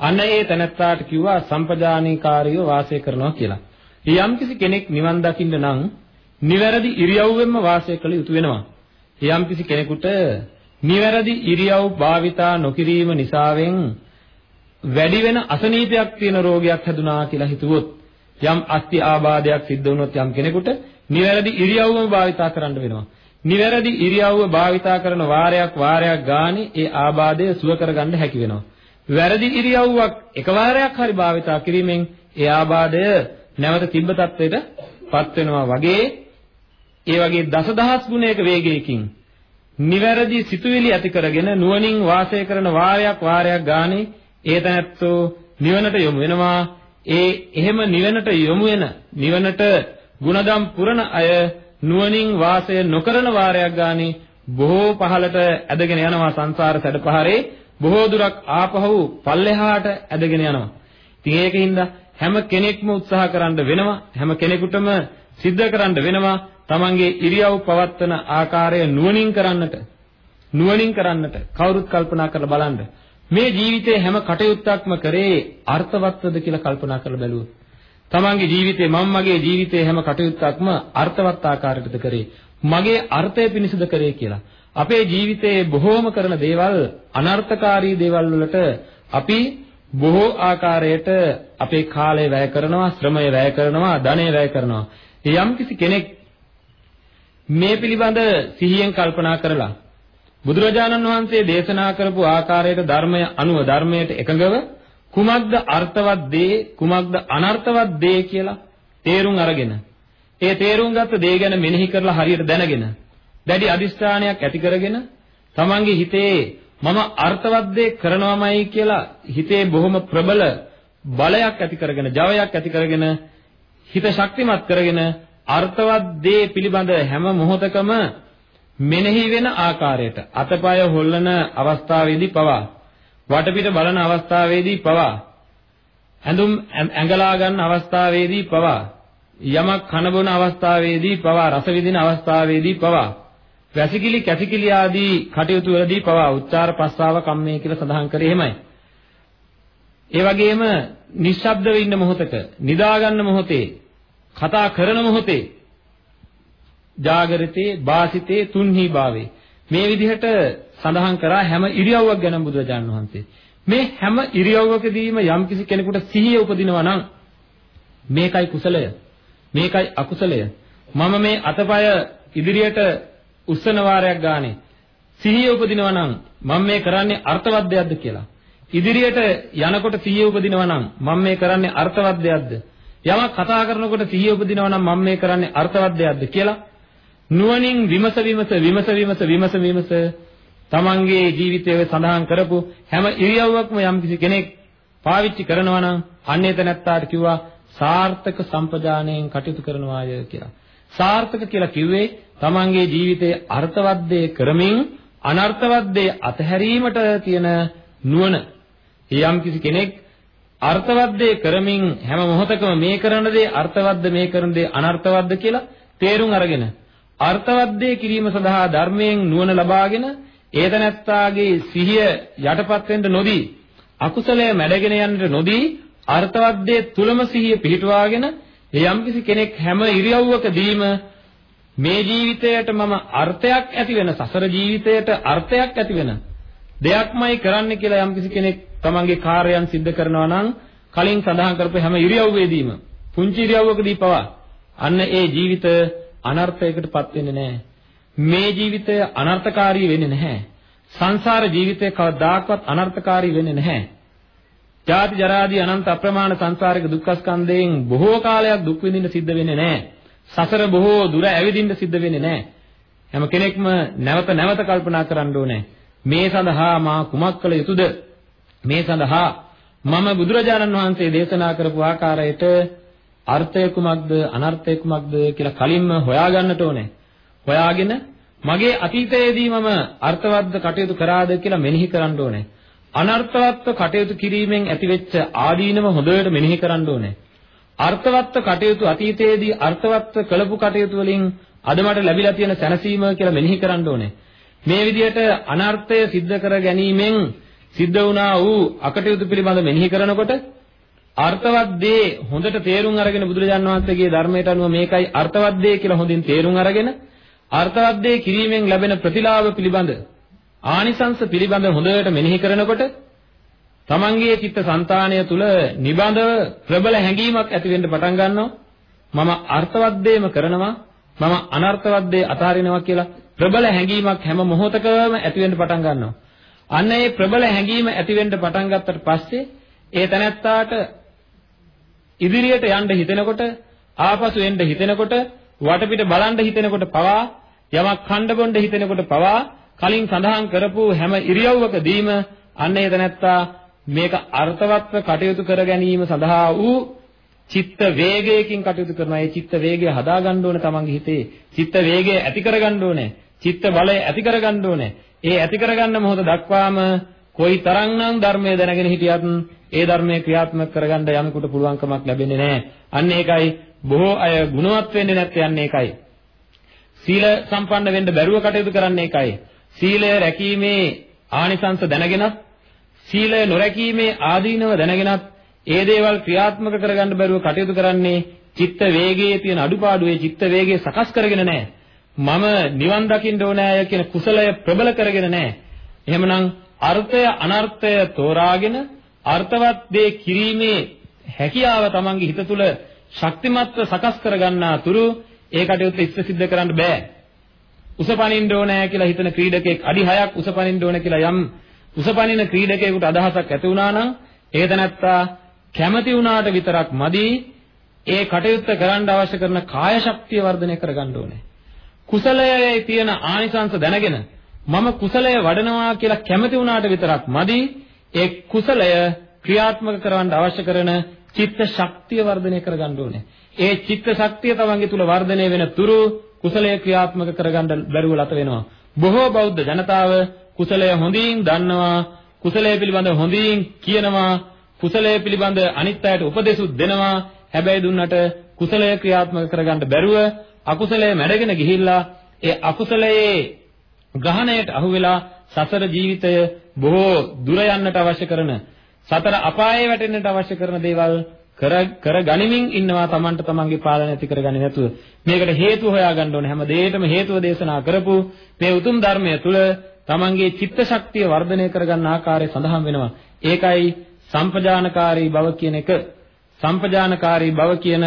අන්න ඒ තැනත්තාට කිව්වා සම්පජානීකාරීව වාසය කරනවා කියලා. යම්කිසි කෙනෙක් නිවන් දකින්න නම් නිවැරදි ඉරියව්වෙන්ම වාසය කළ යුතු වෙනවා. යම්කිසි කෙනෙකුට නිවැරදි ඉරියව් භාවිතා නොකිරීම නිසාවෙන් වැඩි වෙන අසනීපයක් තියෙන රෝගයක් හැදුනා කියලා හිතුවොත් යම් අස්ති ආබාධයක් සිද්ධ වුණොත් යම් කෙනෙකුට නිවැරදි ඉරියව්වම භාවිතා කරන්න වෙනවා. නිවැරදි ඉරියව්ව භාවිතා කරන වාරයක් වාරයක් ගානේ ඒ ආබාධය සුව කරගන්න හැකි වෙනවා. වැරදි ඉරියව්වක් එකවරයක් හරි භාවිතා කිරීමෙන් ඒ ආබාධය නැවත තිබ්බ තත්වයට පත් වෙනවා වගේ ඒ වගේ දසදහස් ගුණයක වේගයකින් නිවැරදි සිතුවිලි ඇති කරගෙන නුවණින් වාසය කරන වාරයක් වාරයක් ගානේ ඒ තැනැත්තෝ නිවනට යොමු වෙනවා. ඒ එහෙම නිවනට යොමු වෙන නිවනට ಗುಣදම් පුරන අය නුවණින් වාසය නොකරන වාරයක් ගානේ බොහෝ පහලට ඇදගෙන යනවා සංසාර සැඩපහරේ. බොහෝ දුරක් ආපහු පල්ලෙහාට ඇදගෙන යනවා. ඉතින් ඒකින්ද හැම කෙනෙක්ම උත්සාහ කරන්න වෙනවා. හැම කෙනෙකුටම සිද්ධ කරන්න වෙනවා තමන්ගේ ඉරියව් පවත්වන ආකාරය නුවණින් කරන්නට නුවණින් කරන්නට කවුරුත් කල්පනා කරලා බලන්න. මේ ජීවිතේ හැම කටයුත්තක්ම කරේ අර්ථවත්වද කියලා කල්පනා කරලා බැලුවොත්. තමන්ගේ ජීවිතේ මම මගේ ජීවිතේ හැම කටයුත්තක්ම අර්ථවත් ආකාරයටද කරේ? මගේ අර්ථය පිණිසද කරේ කියලා. අපේ ජීවිතයේ බොහෝම කරන දේවල් අනර්ථකාරී දේවල් වලට අපි බොහෝ ආකාරයට අපේ කාලය වැය කරනවා ශ්‍රමය වැය කරනවා ධනය වැය කරනවා. යම්කිසි කෙනෙක් මේ පිළිබඳ සිහියෙන් කල්පනා කරලා බුදුරජාණන් වහන්සේ දේශනා කරපු ආකාරයට ධර්මය අනුව ධර්මයට එකඟව කුමක්ද අර්ථවත් දේ කුමක්ද අනර්ථවත් දේ කියලා තේරුම් අරගෙන ඒ තේරුම් ගත්ත දේ ගැන මෙනෙහි කරලා හරියට දැනගෙන දැඩි අදිස්ථානයක් ඇති කරගෙන තමන්ගේ හිතේ මම අර්ථවත් දේ කරනවාමයි කියලා හිතේ බොහොම ප්‍රබල බලයක් ඇති කරගෙන ජවයක් ඇති කරගෙන හිත ශක්තිමත් කරගෙන අර්ථවත් දේ පිළිබඳ හැම මොහොතකම මෙනෙහි වෙන ආකාරයට අතපය හොල්ලන අවස්ථාවේදී පවා වටපිට බලන අවස්ථාවේදී පවා ඇඳුම් ඇඟලා ගන්න අවස්ථාවේදී පවා යමක් කන බොන අවස්ථාවේදී පවා රස විඳින අවස්ථාවේදී පවා වැසිකිලි කැසිකිලි ආදී කටයුතු වලදී පවා උච්චාර පස්සාව කම්මේ කියලා සඳහන් කරේ එහෙමයි. ඒ වගේම නිශ්ශබ්දව ඉන්න මොහොතක නිදා ගන්න මොහොතේ කතා කරන මොහොතේ ජාගරිතේ වාසිතේ තුන්හි භාවේ. මේ විදිහට සඳහන් කරා හැම ඉරියව්වක් ගැන බුදුරජාණන් වහන්සේ. මේ හැම ඉරියව්වකදීම යම්කිසි කෙනෙකුට සිහිය උපදිනවා නම් මේකයි කුසලය. මේකයි අකුසලය. මම මේ අතපය ඉදිරියට උස්සන වාරයක් ගානේ සිහිය උපදිනවා නම් මම මේ කරන්නේ අර්ථවත් දෙයක්ද කියලා. ඉදිරියට යනකොට සිහිය උපදිනවා නම් මම මේ කරන්නේ අර්ථවත් දෙයක්ද යමක් කතා කරනකොට සිහිය උපදිනවා නම් මම මේ කරන්නේ අර්ථවත් දෙයක්ද කියලා නුවණින් විමස විමස විමස විමස විමස විමස තමන්ගේ ජීවිතයේ සඳහන් කරපු හැම ඉරියව්වක්ම යම්කිසි කෙනෙක් පාවිච්චි කරනවා නම් අන්නේ තැනත්තාට කිව්වා සාර්ථක සම්පජාණයෙන් කටයුතු කරනවාය කියලා. සාර්ථක කියලා කිව්වේ තමන්ගේ ජීවිතයේ අර්ථවත් දේ කරමින් අනර්ථවත් දේ අතහැරීමට තියෙන නුවණ. යම්කිසි කෙනෙක් අර්ථවත් දේ කරමින් හැම මොහොතකම මේ කරන දේ අර්ථවත්ද මේ කරන දේ අනර්ථවත්ද කියලා තේරුම් අරගෙන අර්ථවත් දේ කිරීම සඳහා ධර්මයෙන් නුවණ ලබාගෙන ඒතනත්තාගේ සිහිය යටපත් වෙන්න නොදී අකුසලයේ මැඩගෙන යන්නට නොදී අර්ථවත් දේ තුලම සිහිය පිහිටුවාගෙන යම්කිසි කෙනෙක් හැම ඉරියව්වකදීම මේ ජීවිතයට මම අර්ථයක් ඇති වෙන සසර ජීවිතයට අර්ථයක් ඇති වෙන දෙයක්මයි කරන්න කියලා යම්කිසි කෙනෙක් තමන්ගේ කාර්යයන් සිද්ධ කරනවා නම් කලින් සඳහන් කරපු හැම ඉරියව්වේදීම පුංචි ඉරියව්වකදී පවා අන්න ඒ ජීවිත අනර්ථයකටපත් වෙන්නේ නැහැ. මේ ජීවිතය අනර්ථකාරී වෙන්නේ නැහැ. සංසාර ජීවිතය කවදාකවත් අනර්ථකාරී වෙන්නේ නැහැ. ජාති ජරාදී අනන්ත අප්‍රමාණ සංසාරික දුක්ඛ ස්කන්ධයෙන් බොහෝ කාලයක් දුක් විඳින්න සිද්ධ වෙන්නේ නැහැ. සසර බොහෝ දුර ඇවිදින්න සිද්ධ වෙන්නේ නැහැ. හැම කෙනෙක්ම නැවත නැවත කල්පනා කරන්න ඕනේ. මේ සඳහා මා කුමක් කළ යුතුද? මේ සඳහා මම බුදුරජාණන් වහන්සේ දේශනා කරපු ආකාරයට අර්ථය කුමක්ද අනර්ථය කුමක්ද කියලා කලින්ම හොයාගන්නට ඕනේ. හොයාගෙන මගේ අතීතයේදී මම අර්ථවත්ද කටයුතු කරාද කියලා මෙනෙහි කරන්න ඕනේ. අනර්ථවත්ව කටයුතු කිරීමෙන් ඇතිවෙච්ච ආදීනව හොඳට මෙනෙහි කරන්න ඕනේ. අර්ථවත්ව කටයුතු අතීතයේදී අර්ථවත්ව කළපු කටයුතු වලින් අද මට ලැබිලා තියෙන සැනසීම කියලා මෙනෙහි කරන්න ඕනේ. මේ විදිහට අනර්ථය සිද්ධ කර ගැනීමෙන් සිද්ධ වුණා වූ අකටයුතු පිළිබඳ මෙනෙහි කරනකොට අර්ථවත් දේ හොඳට තේරුම් අරගෙන බුදුරජාන් වහන්සේගේ ධර්මයට අනුව මේකයි අර්ථවත් දේ කියලා හොඳින් තේරුම් අරගෙන අර්ථවත් දේ කිරීමෙන් ලැබෙන ප්‍රතිලාභ පිළිබඳ ආනිසංස පිළිබඳ හොඳට මෙනෙහි කරනකොට තමන්ගේ චිත්ත સંතාණය තුල නිබඳව ප්‍රබල හැඟීමක් ඇති වෙන්න පටන් ගන්නවා. මම අර්ථවත් දේම කරනවා. මම අනර්ථවත් දේ අතාරිනවා කියලා ප්‍රබල හැඟීමක් හැම මොහොතකම ඇති වෙන්න පටන් ගන්නවා අන්න ඒ ප්‍රබල හැඟීම ඇති වෙන්න පටන් ගත්තට පස්සේ ඒ තැනැත්තාට ඉදිරියට යන්න හිතෙනකොට ආපසු එන්න හිතෙනකොට වටපිට බලන්න හිතෙනකොට පවා යමක් කණ්ඩ බොණ්ඩ හිතෙනකොට පවා කලින් සඳහන් කරපු හැම ඉරියව්වකදීම අන්න ඒ තැනැත්තා මේක අර්ථවත්ව කටයුතු කර ගැනීම සඳහා වූ චිත්ත වේගයකින් කටයුතු කරනවා. ඒ චිත්ත වේගය හදාගන්න ඕනේ තමන්ගේ හිතේ. චිත්ත වේගය ඇති කරගන්න ඕනේ. චිත්ත බලය ඇති කරගන්න ඕනේ. ඒ ඇති කරගන්න මොහොත දක්වාම කොයි තරම්නම් ධර්මය දැනගෙන හිටියත් ඒ ධර්මයේ ක්‍රියාත්මක කරගන්න යමෙකුට පුළුවන්කමක් ලැබෙන්නේ නැහැ. අන්න ඒකයි බොහෝ අය ගුණවත් වෙන්නේ නැත්තේ අන්න ඒකයි. සීල සම්පන්න වෙන්න බැරුව කටයුතු කරන්නේ ඒකයි. සීලය රැකීමේ ආනිසංස දැනගෙනත් සීලය නොරැකීමේ ආදීනව දැනගෙනත් ඒ දේවල් ක්‍රියාත්මක කරගන්න බැරුව කටයුතු කරන්නේ චිත්ත වේගයේ තියෙන අඩුපාඩුවේ චිත්ත වේගය සකස් කරගෙන නැහැ. මම නිවන් දකින්න ඕනෑය කියන කුසලය ප්‍රබල කරගෙන නැහැ. එහෙමනම් අර්ථය අනර්ථය තෝරාගෙන අර්ථවත් දේ කිරීමේ හැකියාව තමන්ගේ හිත තුළ ශක්තිමත්ව සකස් කරගන්නා තුරු ඒ කටයුත්ත ඉස්ස සිද්ධ කරන්න බෑ. උසපනින්න ඕනෑ කියලා හිතන ක්‍රීඩකෙක් අඩි 6ක් උසපනින්න ඕන කියලා යම් උසපනින ක්‍රීඩකයෙකුට අදහසක් ඇති වුණා නම් ඒ තැනත්තා කැමති වුණාට විතරක් මදි ඒ කටයුත්ත කරන්න අවශ්‍ය කරන කාය ශක්තිය වර්ධනය කරගන්න ඕනේ. කුසලයේ තියෙන ආනිසංස දැනගෙන මම කුසලය වඩනවා කියලා කැමති වුණාට විතරක් මදි ඒ කුසලය ක්‍රියාත්මක කරවන්න අවශ්‍ය කරන චිත්ත ශක්තිය වර්ධනය කරගන්න ඕනේ. ඒ චිත්ත ශක්තිය තමන්ගේ තුල වර්ධනය වෙන තුරු කුසලය ක්‍රියාත්මක කරගන්න බැරුව ලත වෙනවා. බොහෝ බෞද්ධ ජනතාව කුසලය හොඳින් දන්නවා, කුසලය පිළිබඳව හොඳින් කියනවා, කුසලය පිළිබඳ අනිත් අයට උපදෙසුත් දෙනවා. හැබැයි දුන්නට කුසලය ක්‍රියාත්මක කරගන්න බැරුව අකුසලය මැඩගෙන ගිහිල්ලා ඒ අකුසලයේ ග්‍රහණයට අහු වෙලා සසර ජීවිතය බොහෝ දුර යන්නට අවශ්‍ය කරන සතර අපායේ වැටෙන්නට අවශ්‍ය කරන දේවල් කර කර ගනිමින් ඉන්නවා Tamanට Tamanගේ පාලනය ඇති කරගන්නේ නැතුව. මේකට හේතු හොයාගන්න ඕනේ. හැම දෙයකටම හේතුව දේශනා කරපු මේ උතුම් ධර්මය තුල Tamanගේ චිත්ත ශක්තිය වර්ධනය කරගන්න ආකාරය සඳහන් වෙනවා. ඒකයි සම්පජානකාරී බව කියන එක. සම්පජානකාරී බව කියන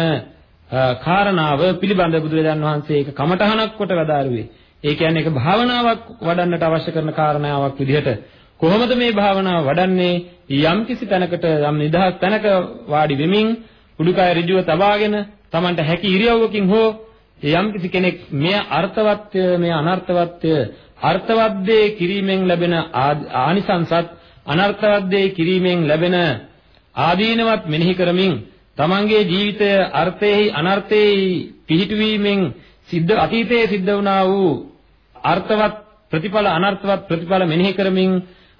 කාරණාව පිළිබඳ බුදුරජාන් වහන්සේ ඒක කමඨහනක් කොට වදාරුවේ. ඒ කියන්නේ ඒක භාවනාවක් වඩන්නට අවශ්‍ය කරන කාරණාවක් විදිහට. කොහොමද මේ භාවනාව වඩන්නේ? යම් කිසි තැනකට යම් නිදහස් තැනක වාඩි වෙමින් උඩුකය ඍජුව තබාගෙන Tamanට හැකි ඉරියව්වකින් හෝ යම් කිසි කෙනෙක් මේ අර්ථවත්ය මේ අනර්ථවත්ය අර්ථවත් දේ කිරීමෙන් ලැබෙන ආනිසංසත් අනර්ථවත් දේ කිරීමෙන් ලැබෙන ආදීනවත් මෙනෙහි කරමින් තමන්ගේ ජීවිතය අර්ථයෙහි අනර්ථයෙහි පිහිටුවීමෙන් සිද්ධ අතීතයේ සිද්ධ වුණා වූ අර්ථවත් ප්‍රතිඵල අනර්ථවත් ප්‍රතිඵල මෙනෙහි කරමින්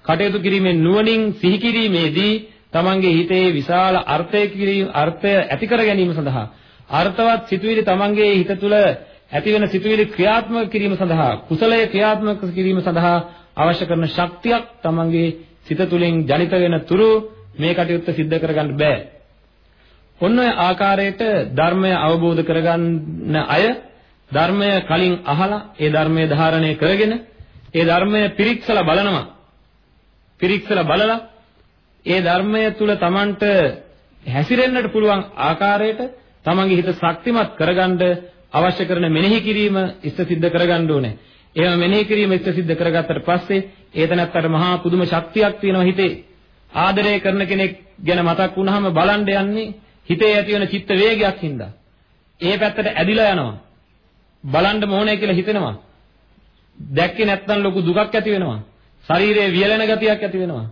කටයුතු කිරීමෙන් නුවණින් සිහි කිරීමේදී තමන්ගේ හිතේ විශාල අර්ථය කිරීම අර්ථය ඇති කර ගැනීම සඳහා අර්ථවත් සිතුවිලි තමන්ගේ හිත තුළ ඇතිවෙන සිතුවිලි ක්‍රියාත්මක කිරීම සඳහා කුසලයේ ක්‍රියාත්මක කිරීම සඳහා අවශ්‍ය කරන ශක්තියක් තමන්ගේ සිත තුළින් ජනිත වෙන තුරු මේ කටයුත්ත සිද්ධ කරගන්න බෑ. ඔන්න ඔය ආකාරයට ධර්මය අවබෝධ කරගන්න අය ධර්මය කලින් අහලා ඒ ධර්මය ධාරණය කරගෙන ඒ ධර්මය පිරික්සලා බලනවා. පිරික්සලා බලලා ඒ ධර්මය තුල Tamanට හැසිරෙන්නට පුළුවන් ආකාරයට Tamanගේ හිත ශක්තිමත් කරගන්න අවශ්‍ය කරන මෙනෙහි කිරීම ඉෂ්ට සිද්ධ කරගන්න ඕනේ. එහෙම මෙනෙහි කිරීම ඉෂ්ට සිද්ධ කරගත්තට පස්සේ ඒතනත්තර මහා පුදුම ශක්තියක් තියෙනවා හිතේ. ආදරය කරන කෙනෙක් ගැන මතක් වුණාම බලන්න යන්නේ හිතේ ඇති වෙන චිත්ත වේගයක් හින්දා. ඒ පැත්තට ඇදිලා යනවා. බලන්න ඕනේ කියලා හිතෙනවා. දැක්කේ නැත්නම් ලොකු දුකක් ඇති වෙනවා. ශරීරයේ වියලෙන ගතියක් ඇති වෙනවා.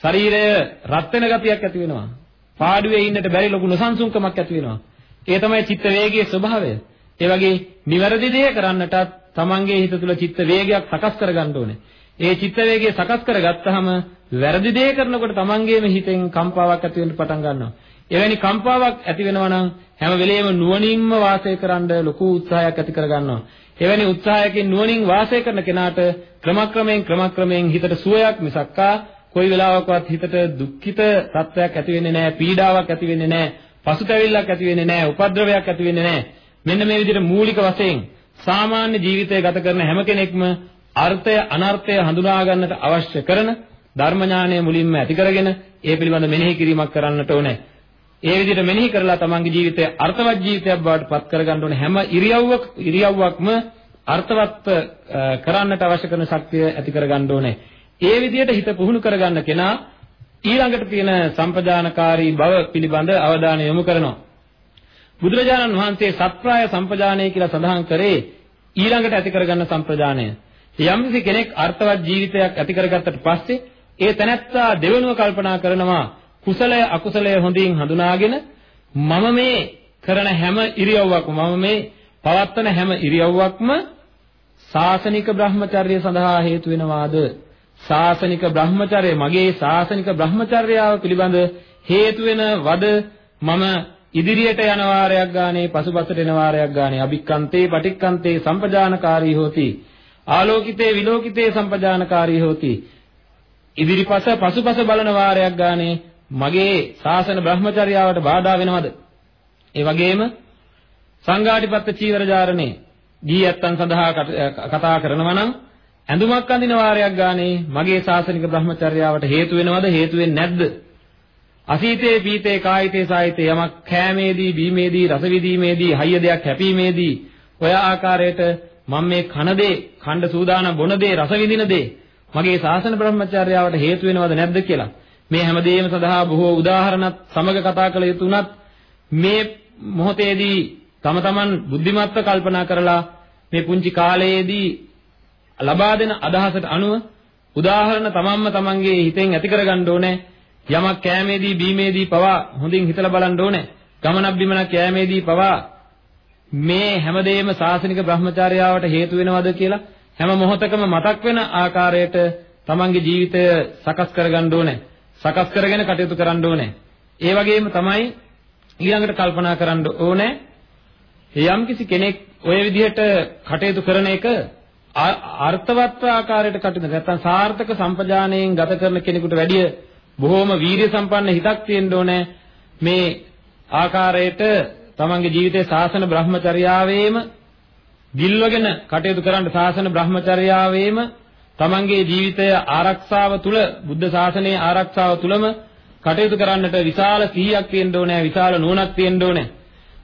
ශරීරය රත් වෙන ගතියක් ඇති වෙනවා. පාඩුවේ ඉන්නට බැරි ලොකු නොසන්සුන්කමක් ඇති වෙනවා. ඒ තමයි චිත්ත වේගයේ ස්වභාවය. ඒ වගේ නිවැරදි දේ කරන්නටත් තමන්ගේ හිත තුළ චිත්ත වේගයක් සකස් කරගන්න ඕනේ. ඒ චිත්ත වේගය සකස් කරගත්තාම වැරදි දේ කරනකොට තමන්ගේම හිතෙන් කම්පාවක් ඇති වෙන්න පටන් ගන්නවා. එවැනි කම්පාවක් ඇති වෙනවා නම් හැම වෙලෙම නුවණින්ම වාසය කරන්න ලොකු උත්සාහයක් ඇති කරගන්නවා. එවැනි උත්සාහයකින් නුවණින් වාසය කරන කෙනාට ක්‍රමක්‍රමයෙන් ක්‍රමක්‍රමයෙන් හිතට සුවයක් මිසක්කා කොයි වෙලාවකවත් හිතට දුක්ඛිත තත්වයක් ඇති වෙන්නේ නැහැ, පීඩාවක් ඇති වෙන්නේ නැහැ, පසුතැවිල්ලක් ඇති වෙන්නේ නැහැ, උපද්‍රවයක් ඇති වෙන්නේ නැහැ. මෙන්න මේ විදිහට මූලික වශයෙන් සාමාන්‍ය ජීවිතය ගත කරන හැම කෙනෙක්ම අර්ථය අනර්ථය හඳුනා ගන්නට අවශ්‍ය කරන ධර්ම ඥානය මුලින්ම ඇති කරගෙන ඒ පිළිබඳ මෙනෙහි කිරීමක් කරන්නට ඕනේ. ඒ විදිහට මෙනෙහි කරලා තමන්ගේ ජීවිතය අර්ථවත් ජීවිතයක් බවට පත් කරගන්න ඕනේ හැම ඉරියව්වක ඉරියව්වක්ම අර්ථවත් කරන්නට අවශ්‍ය කරන ශක්තිය ඇති කරගන්න ඕනේ. ඒ විදිහට හිත පුහුණු කරගන්න කෙනා ඊළඟට තියෙන සම්පජානකාරී බව පිළිබඳ අවධානය යොමු කරනවා. බුදුරජාණන් වහන්සේ සත්‍ප්‍රාය සම්පජානය කියලා සඳහන් කරේ ඊළඟට ඇති කරගන්න සම්ප්‍රදානය. යම්කිසි කෙනෙක් අර්ථවත් ජීවිතයක් ඇති කරගත්තට පස්සේ ඒ තැනැත්තා දෙවෙනුව කල්පනා කරනවා කුසලය අකුසලය හොඳින් හඳුනාගෙන මම මේ කරන හැම ඉරියව්වක්ම මම මේ පවත්වන හැම ඉරියව්වක්ම සාසනික බ්‍රහ්මචර්ය සඳහා හේතු වෙනවාද? සාසනික බ්‍රහ්මචර්ය මගේ සාසනික බ්‍රහ්මචර්යාව පිළිබඳ හේතු වෙන වද මම ඉදිරියට යන වාරයක් ගානේ පසුපසට එන වාරයක් ගානේ අභික්කන්තේ පටික්කන්තේ සම්පජානකාරී හෝති. ආලෝකිතේ විලෝකිතේ සම්පජානකාරී හෝති. ඉදිරිපස පසුපස බලන වාරයක් ගානේ මගේ ශාසන බ්‍රහ්මචර්යාවට බාධා වෙනවද? ඒ වගේම සංඝාටිපත්ත චීවරජාරණේ ගීයත්තන් සඳහා කතා කරනවා නම් ඇඳුමක් අඳින වාරයක් ගානේ මගේ ශාසනික බ්‍රහ්මචර්යාවට හේතු වෙනවද හේතු වෙන්නේ නැද්ද? අසීතේ පීතේ කායිතේ සායිතේ යමක් කෑමේදී බීමේදී රස විදීමේදී හයිය දෙයක් හැපීමේදී ඔය ආකාරයට මම මේ කන දේ, ඛණ්ඩ සූදානම් බොන දේ, රස විඳින දේ මගේ ශාසන බ්‍රහ්මචර්යාවට හේතු වෙනවද නැද්ද කියලා මේ හැමදේම සඳහා බොහෝ උදාහරණත් සමග කතා කළ යුතු උනත් මේ මොහොතේදී තම තමන් බුද්ධිමත්ව කල්පනා කරලා මේ පුංචි කාලයේදී ලබා දෙන අදහසට අනුව උදාහරණ තමන්ම තමන්ගේ හිතෙන් ඇති කරගන්න ඕනේ. යමක් කෑමේදී බීමේදී පවා හොඳින් හිතලා බලන්න ඕනේ. ගමනක් බිමනක් කෑමේදී පවා මේ හැමදේම සාසනික බ්‍රහ්මචාර්යාවට හේතු වෙනවද කියලා හැම මොහොතකම මතක් වෙන ආකාරයට තමන්ගේ ජීවිතය සකස් කරගන්න ඕනේ. සකස් කරගෙන කටයුතු කරන්න ඕනේ. ඒ වගේම තමයි ඊළඟට කල්පනා කරන්න ඕනේ යම්කිසි කෙනෙක් ওই විදිහට කටයුතු කරන එක අර්ථවත් ආකාරයට කටයුතු නැත්නම් සාර්ථක සම්පජානයෙන් ගත කරන කෙනෙකුට වැඩිය බොහෝම වීරිය සම්පන්න හිතක් තියෙන්න ඕනේ. මේ ආකාරයට තමන්ගේ ජීවිතයේ ශාසන බ්‍රහ්මචර්යාවේම දිල්වගෙන කටයුතු කරන්න ශාසන බ්‍රහ්මචර්යාවේම තමන්ගේ ජීවිතය ආරක්ෂාව තුල බුද්ධ ශාසනයේ ආරක්ෂාව තුලම කටයුතු කරන්නට විශාල සිහියක් තියෙන්න ඕනේ විශාල නුවණක් තියෙන්න ඕනේ.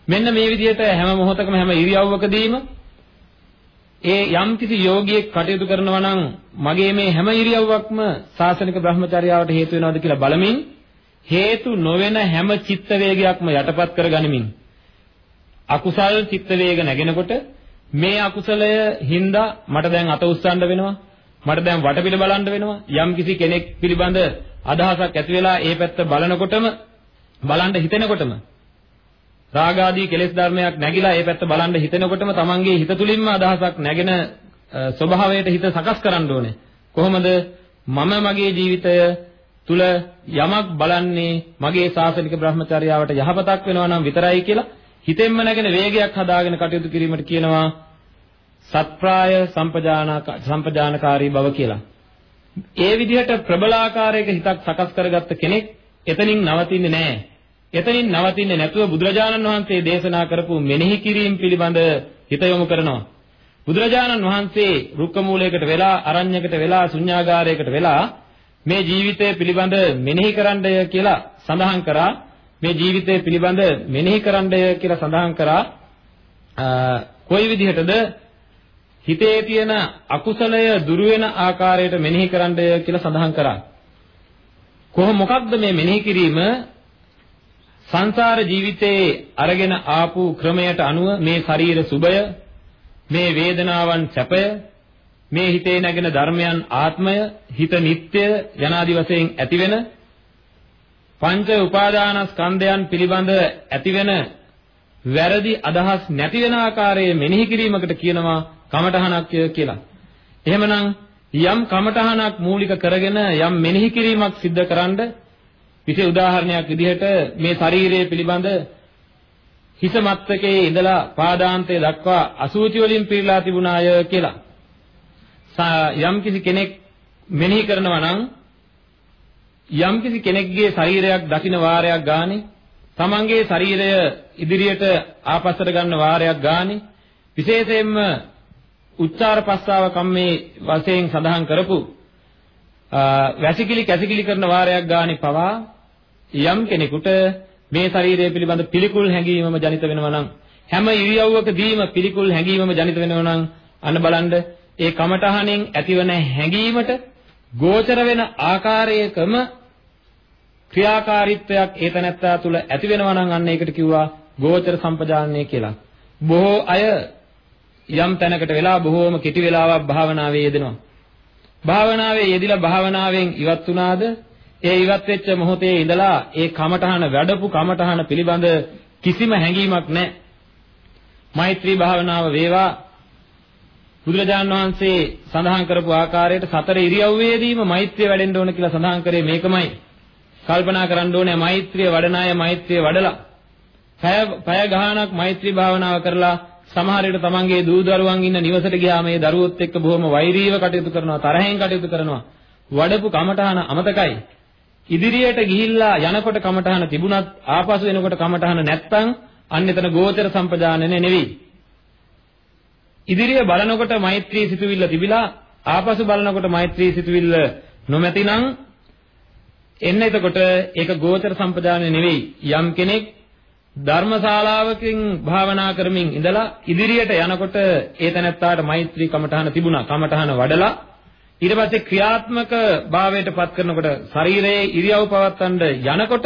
මෙන්න මේ විදිහට හැම මොහොතකම හැම ඉරියව්වකදීම ඒ යම්කිසි යෝගියෙක් කටයුතු කරනවා නම් මගේ මේ හැම ඉරියව්වක්ම සාසනික බ්‍රහ්මචර්යාවට හේතු වෙනවද කියලා බලමින් හේතු නොවන හැම චිත්ත වේගයක්ම යටපත් කරගනිමින් අකුසල් චිත්ත වේග නැගෙනකොට මේ අකුසලය හින්දා මට දැන් අත උස්සන්න වෙනවා. මට දැන් වටපිට බලන්න වෙනවා. යම්කිසි කෙනෙක් පිළිබඳ අදහසක් ඇති වෙලා ඒ පැත්ත බලනකොටම බලන්න හිතෙනකොටම රාගාදී කෙලෙස් ධර්මයක් නැగిලා ඒ පැත්ත බලන්න හිතෙනකොටම තමන්ගේ හිත තුලින්ම අදහසක් නැගෙන ස්වභාවයට හිත සකස් කරන්න ඕනේ. කොහොමද? මම මගේ ජීවිතය තුල යමක් බලන්නේ මගේ සාසනික බ්‍රහ්මචර්යාවට යහපතක් වෙනවා නම් විතරයි කියලා හිතෙන්ම නැගෙන වේගයක් හදාගෙන කටයුතු කිරීමට කියනවා. සත්ප්‍රාය සම්පජානක සම්පජානකාරී බව කියලා. ඒ විදිහට ප්‍රබලාකාරයක හිතක් සකස් කරගත්ත කෙනෙක් එතනින් නවතින්නේ නැහැ. එතනින් නවතින්නේ නැතුව බුදුරජාණන් වහන්සේ දේශනා කරපු මෙනෙහි කිරීම පිළිබඳ හිත යොමු කරනවා. බුදුරජාණන් වහන්සේ රුක්ක මූලයකට වෙලා අරණ්‍යයකට වෙලා ශුන්‍යාගාරයකට වෙලා මේ ජීවිතය පිළිබඳ මෙනෙහි කරන්නය කියලා සඳහන් කරා මේ ජීවිතය පිළිබඳ මෙනෙහි කරන්නය කියලා සඳහන් කරා කොයි විදිහටද හිතේ තියෙන අකුසලය දුරු වෙන ආකාරයට මෙනෙහි කරන්නය කියලා සඳහන් කරා. කොහොම මොකක්ද මේ මෙනෙහි කිරීම? සංසාර ජීවිතයේ අරගෙන ආපු ක්‍රමයට අනුව මේ ශරීර සුභය මේ වේදනාවන් සැපය මේ හිතේ නැගෙන ධර්මයන් ආත්මය හිත නිට්ටය යනාදි වශයෙන් ඇතිවෙන පංච උපාදානස්කන්ධයන් පිළිබඳ ඇතිවෙන වැරදි අදහස් නැති වෙන ආකාරයේ මෙනෙහි කිරීමකට කියනවා කමඨහනක් කියලා. එහෙමනම් යම් කමඨහනක් මූලික කරගෙන යම් මෙනෙහි කිරීමක් සිද්ධ කරන්නේ විශේෂ උදාහරණයක් විදිහට මේ ශරීරය පිළිබඳ හිස මත්තකයේ ඉඳලා පාදාන්තය දක්වා අසූචි වලින් පිරීලා තිබුණාය කියලා. යම්කිසි කෙනෙක් මෙනෙහි කරනවා නම් යම්කිසි කෙනෙක්ගේ ශරීරයක් දකින්න වාරයක් ගානේ තමන්ගේ ශරීරය ඉදිරියට ආපස්සට ගන්න වාරයක් ගානේ විශේෂයෙන්ම උච්චාර පස්සාව කම්මේ වශයෙන් සඳහන් කරපු වැසිකිලි කැසිකිලි කරන වාරයක් ගානේ පවා යම් කෙනෙකුට මේ ශරීරය පිළිබඳ පිළිකුල් හැඟීමම ජනිත වෙනවා නම් හැම ඉරියව්වකදීම පිළිකුල් හැඟීමම ජනිත වෙනවා නම් අන්න බලන්න ඒ කමඨහණෙන් ඇතිවන හැඟීමට ගෝචර වෙන ආකාරයකම ක්‍රියාකාරීත්වයක් ඒතනත්තා තුල ඇති වෙනවා නම් අන්න ඒකට කිව්වා ගෝචර සම්පජානනය කියලා. බොහෝ අය යම් තැනකට වෙලා බොහෝම කෙටි වෙලාවක් භාවනාවේ යෙදෙනවා. භාවනාවේ යෙදිලා භාවනාවෙන් ඉවත් වුණාද ඒ ඉවත් වෙච්ච මොහොතේ ඉඳලා ඒ කමඨහන වැඩපු කමඨහන පිළිබඳ කිසිම හැඟීමක් නැහැ. මෛත්‍රී භාවනාව වේවා බුදුරජාණන් වහන්සේ සඳහන් කරපු ආකාරයට සතර ඉරියව්වේදීම මෛත්‍රිය වැඩෙන්න ඕන කියලා සඳහන් කරේ මේකමයි. කල්පනා කරන්න ඕනේ මෛත්‍රිය වඩන අය මෛත්‍රිය වඩලා. පය පය ගහනක් මෛත්‍රී භාවනාව කරලා සමහර විට තමන්ගේ දූ දරුවන් ඉන්න නිවසට ගියාම ඒ දරුවොත් එක්ක බොහොම වෛරීව කටයුතු කරනවා තරහෙන් කටයුතු කරනවා. වඩපු කමඨහන අමතකයි. ඉදිරියට ගිහිල්ලා යනකොට කමඨහන තිබුණත් ආපසු එනකොට කමඨහන නැත්තම් අන්න එතන ගෝචර සම්පජානනේ නෙවෙයි. ඉදිරිය බලනකොට මෛත්‍රී සිතුවිල්ල තිබිලා ආපසු බලනකොට මෛත්‍රී සිතුවිල්ල නොමැතිනම් එන්න එතකොට ඒක ගෝචර සම්පජානනේ නෙවෙයි. යම් කෙනෙක් ධර්මශාලාවකින් භාවනා කරමින් ඉඳලා ඉදිරියට යනකොට ඒ තැනත්තාට මෛත්‍රී කමඨහන තිබුණා. කමඨහන වඩලා ඊට පස්සේ ක්‍රියාත්මක භාවයට පත් කරනකොට ශරීරයේ ඉරියව් පවත්වන්න යනකොට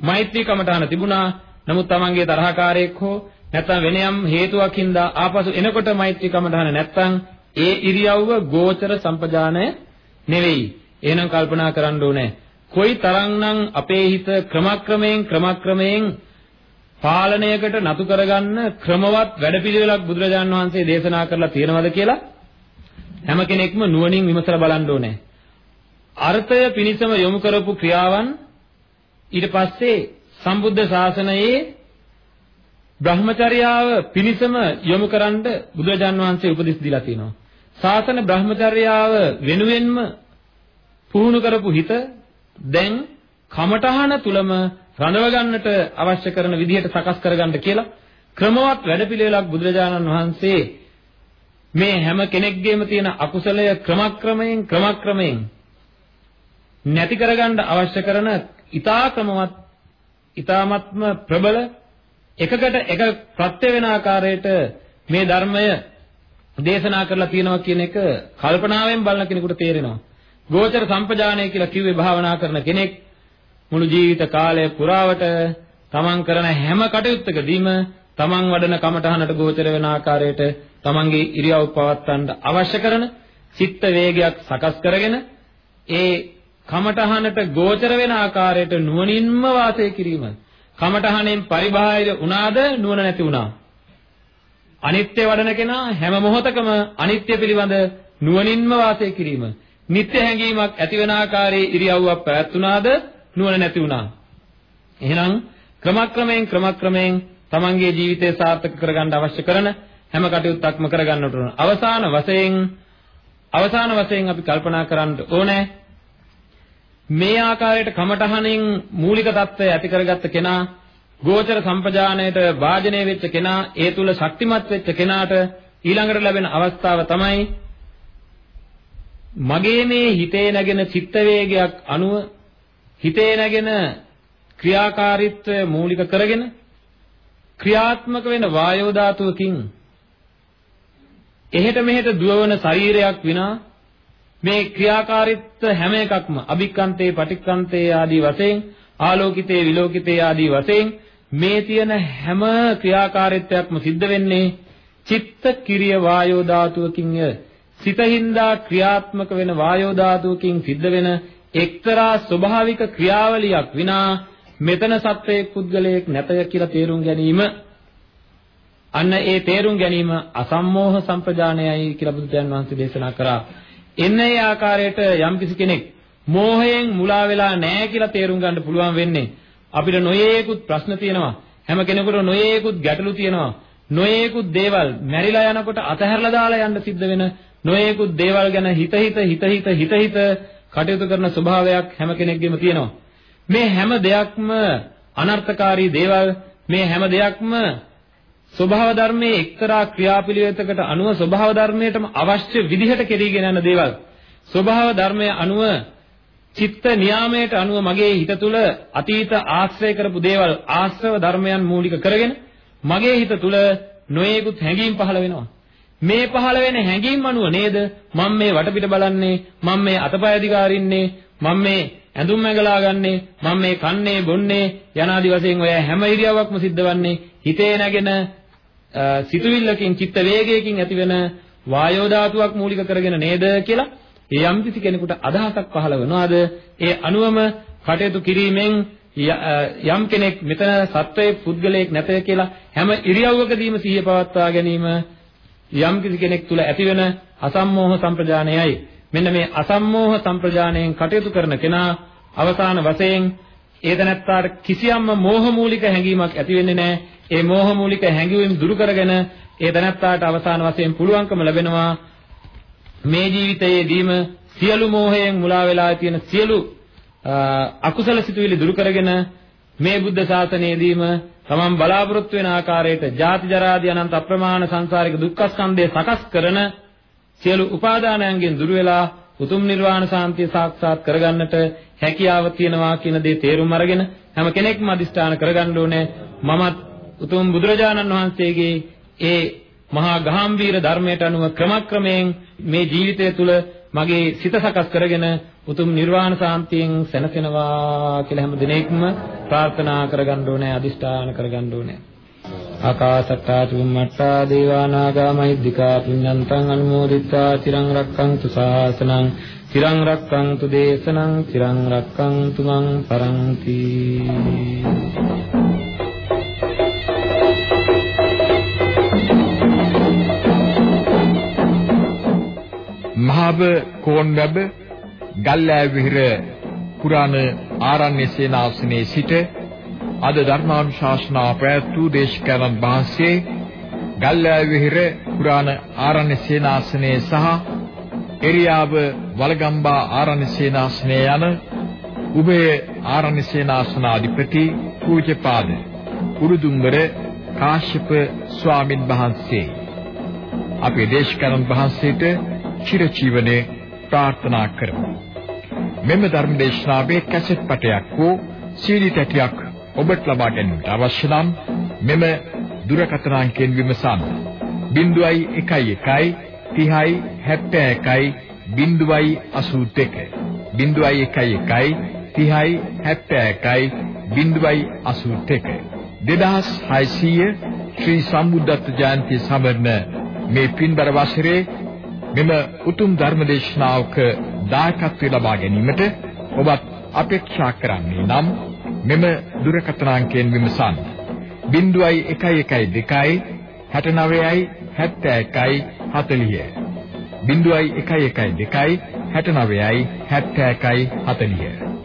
මෛත්‍රී කමඨාන තිබුණා. නමුත් Tamanගේ තරහකාරයෙක් හෝ නැත්නම් වෙන යම් හේතුවක් හින්දා ආපසු එනකොට මෛත්‍රී කමඨාන නැත්නම් ඒ ඉරියව්ව ගෝචර සම්පජානය නෙවෙයි. එහෙනම් කල්පනා කරන්න ඕනේ. කොයි තරම්නම් අපේ හිත ක්‍රමක්‍රමයෙන් ක්‍රමක්‍රමයෙන් පාලනයකට නතු කරගන්න ක්‍රමවත් වැඩපිළිවෙලක් බුදුරජාන් වහන්සේ දේශනා කරලා තියෙනවද කියලා හැම කෙනෙක්ම නුවණින් විමසලා බලන්න ඕනේ. අර්ථය පිනිසම යොමු කරපු ක්‍රියාවන් ඊට පස්සේ සම්බුද්ධ ශාසනයේ බ්‍රහ්මචර්යාව පිනිසම යොමු කරන්න බුදුරජාන් වහන්සේ උපදෙස් දීලා තියෙනවා. ශාසන බ්‍රහ්මචර්යාව වෙනුවෙන්ම පුහුණු කරපු හිත දැන් කමඨහන තුලම රඳව ගන්නට අවශ්‍ය කරන විදිහට සකස් කරගන්න කියලා ක්‍රමවත් වැඩපිළිවෙලක් බුදුරජාණන් වහන්සේ මේ හැම කෙනෙක්ගේම තියෙන අකුසලය ක්‍රමක්‍රමයෙන් ක්‍රමක්‍රමයෙන් නැති කරගන්න අවශ්‍ය කරන ඊතා ක්‍රමවත් ඊ타ත්ම ප්‍රබල එකකට එක ප්‍රත්‍ය වෙන ආකාරයට මේ ධර්මය දේශනා කරලා තියෙනවා කියන එක කල්පනාවෙන් බලන කෙනෙකුට තේරෙනවා. ගෝචර සම්පජානය කියලා කිව්වේ භාවනා කරන කෙනෙක් මුළු ජීවිත කාලය පුරාවට තමන් කරන හැම කටයුත්තකදීම තමන් වඩන කමඨහනට ගෝචර වෙන ආකාරයට තමන්ගේ ඉරියව් පවත්වන්න අවශ්‍ය කරන චිත්ත වේගයක් සකස් කරගෙන ඒ කමඨහනට ගෝචර වෙන ආකාරයට නුවණින්ම වාසය කිරීම කමඨහනෙන් පරිබාහිර වුණාද නුවණ නැති වුණා. අනිත්‍ය වඩන කෙනා හැම මොහොතකම අනිත්‍ය පිළිබඳ නුවණින්ම වාසය කිරීම නිත්‍ය හැඟීමක් ඇති වෙන ආකාරයේ ඉරියව්වක් පැවැත්ුණාද නුවණ නැති වුණා. එහෙනම් ක්‍රමක්‍රමයෙන් ක්‍රමක්‍රමයෙන් තමන්ගේ ජීවිතය සාර්ථක කරගන්න අවශ්‍ය කරන හැම කටයුත්තක්ම කරගන්නට ඕන. අවසාන වශයෙන් අවසාන වශයෙන් අපි කල්පනා කරන්න ඕනේ මේ ආකාරයට කමඨහණෙන් මූලික தত্ত্বය ඇති කරගත්ත කෙනා ගෝචර සම්පජානයට වාජනය වෙච්ච කෙනා ඒ තුල ශක්තිමත් වෙච්ච කෙනාට ඊළඟට ලැබෙන අවස්ථාව තමයි මගේ මේ හිතේ නැගෙන චිත්ත වේගයක් අනුව හිතේ නැගෙන ක්‍රියාකාරීත්වය මූලික කරගෙන ක්‍රියාත්මක වෙන වායෝ ධාතුවකින් එහෙට මෙහෙට දුවවන ශරීරයක් විනා මේ ක්‍රියාකාරීත්ව හැම එකක්ම අභික්කන්තේ පටික්කන්තේ ආදී වශයෙන් ආලෝකිතේ විලෝකිතේ ආදී වශයෙන් මේ තියෙන හැම ක්‍රියාකාරීත්වයක්ම සිද්ධ වෙන්නේ චිත්ත කිරිය වායෝ ධාතුවකින්ය. සිතින්දා ක්‍රියාත්මක වෙන වායෝ ධාතුවකින් සිද්ධ වෙන එක්තරා ස්වභාවික ක්‍රියාවලියක් විනා මෙතන සත්වයේ පුද්ගලයෙක් නැතය කියලා තේරුම් ගැනීම අන්න ඒ තේරුම් ගැනීම අසම්මෝහ සම්ප්‍රදානයයි කියලා බුදුන් වහන්සේ දේශනා කරා. එන්නේ ඒ ආකාරයට යම්කිසි කෙනෙක් මෝහයෙන් මුලා වෙලා නැහැ කියලා තේරුම් ගන්න පුළුවන් වෙන්නේ අපිට නොයේකුත් ප්‍රශ්න තියෙනවා. හැම කෙනෙකුට නොයේකුත් ගැටලු තියෙනවා. නොයේකුත් දේවල් මැරිලා යනකොට අතහැරලා දාලා යන්න සිද්ධ වෙන නොයේකුත් දේවල් ගැන හිත හිත හිත හිත හිත හිත කටයුතු කරන ස්වභාවයක් හැම කෙනෙක්ගෙම තියෙනවා. මේ හැම දෙයක්ම අනර්ථකාරී දේවල් මේ හැම දෙයක්ම ස්වභාව ධර්මයේ එක්තරා ක්‍රියාපිළිවෙතකට අනුව ස්වභාව ධර්මයටම අවශ්‍ය විදිහට කෙරීගෙන යන දේවල් ස්වභාව ධර්මයේ අනුව චිත්ත නියාමයට අනුව මගේ හිත තුළ අතීත ආශ්‍රය කරපු දේවල් ආශ්‍රව ධර්මයන් මූලික කරගෙන මගේ හිත තුළ නොයේකුත් හැඟීම් පහළ වෙනවා මේ පහළ වෙන හැඟීම් අනුව නේද? මම මේ වටපිට බලන්නේ මම මේ අතපය අධිකාරින්නේ මම මේ ඇඳුම් ඇඟලා ගන්නේ මම මේ කන්නේ බොන්නේ යනාදි වශයෙන් ඔය හැම ඉරියව්වක්ම සිද්ධවන්නේ හිතේ නැගෙන සිතුවිල්ලකින් චිත්ත වේගයකින් ඇතිවෙන වායෝ ධාතුවක් මූලික කරගෙන නේද කියලා ඒ යම් කිසි කෙනෙකුට අදහසක් පහළ වෙනවාද ඒ අනුවම කටයුතු කිරීමෙන් යම් කෙනෙක් මෙතන සත්වයේ පුද්ගලයෙක් නැතය කියලා හැම ඉරියව්වකදීම සිහිය පවත්වා ගැනීම යම් කිසි කෙනෙක් තුල ඇතිවෙන අසම්මෝහ සම්ප්‍රජානයයි මෙන්න මේ අසම්මෝහ සම්ප්‍රජාණයෙන් කටයුතු කරන කෙනා අවසාන වශයෙන් ඒ දැනත්තාට කිසියම්ම මෝහ මූලික හැඟීමක් ඇති වෙන්නේ නැහැ. ඒ මෝහ මූලික හැඟීම් දුරු කරගෙන ඒ දැනත්තාට අවසාන වශයෙන් පුළුවන්කම ලැබෙනවා මේ ජීවිතයේදීම සියලු මෝහයෙන් මුලා වෙලා තියෙන සියලු අකුසල සිතුවිලි දුරු කරගෙන මේ බුද්ධ ශාසනයේදීම තමන් බලාපොරොත්තු වෙන ආකාරයට ජාති ජරාදී අනන්ත අප්‍රමාණ සංසාරික දුක්ඛ ස්කන්ධය සකස් කරන සියලු උපාදානයන්ගෙන් දුර වෙලා උතුම් නිර්වාණ සාන්තිය සාක්ෂාත් කරගන්නට හැකියාව තියෙනවා කියන දේ තේරුම් අරගෙන හැම කෙනෙක්ම අදිස්ථාන කරගන්න ඕනේ. මමත් උතුම් බුදුරජාණන් වහන්සේගේ ඒ මහා ගාම්භීර ධර්මයට අනුව ක්‍රමක්‍රමයෙන් මේ ජීවිතය තුළ මගේ සිත සකස් කරගෙන උතුම් නිර්වාණ සාන්තියෙන් සැනසෙනවා කියලා හැම දිනෙකම ප්‍රාර්ථනා කරගන්න ඕනේ අදිස්ථාන කරගන්න ඕනේ. ආකාසට්ටා චුම්මට්ටා දේවා නාග මහිද්దికා පුඤ්ඤන්තං අනුමෝදිත්වා තිරං රක්ඛන්තු ශාසනං තිරං රක්ඛන්තු දේශනං තිරං රක්ඛන්තු මං පරන්ති. මහබ කෝන්වැබ ගල්ලෑ විහෙර පුරාණ ආරණ්‍ය සේනාසනයේ සිට අද ධර්මානුශාසනා පැවැත්වූ දේශකයන්න් වහන්සේ ගල්ලෑ විහෙර පුරාණ ආරණ්‍ය සේනාසනයේ සහ එරියාව වලගම්බා ආරණ්‍ය සේනාසනයේ යන උභය ආරණ්‍ය සේනාසනාධිපති පූජ්‍යපාද උරුදුම්බර කාශ්‍යප ස්වාමින් වහන්සේ. අපේ දේශකයන්න් වහන්සේට චිරජීවනයේ ප්‍රාර්ථනා කරමු. මෙම ධර්ම දේශනාවේ කැසට් පටයක් හෝ CD තැටියක් ඔබට ලබා ගැනීමට අවශ්‍ය නම් මෙම දුරකථන අංකයෙන් විමසන්න. 011 30 71 082 011 30 71 082 2600 ශ්‍රී සම්බුද්ධත්ව ජයන්ති සමරන මේ පින්බර වසරේ මෙම උතුම් ධර්මදේශනාවක දායකත්වය ලබා ගැනීමට ඔබත් අපේක්ෂා කරන්නේ නම් මෙම දුරකථන අංකයෙන් විමසන්න 0112 69යි 71යි 40 0112 69යි 71යි 40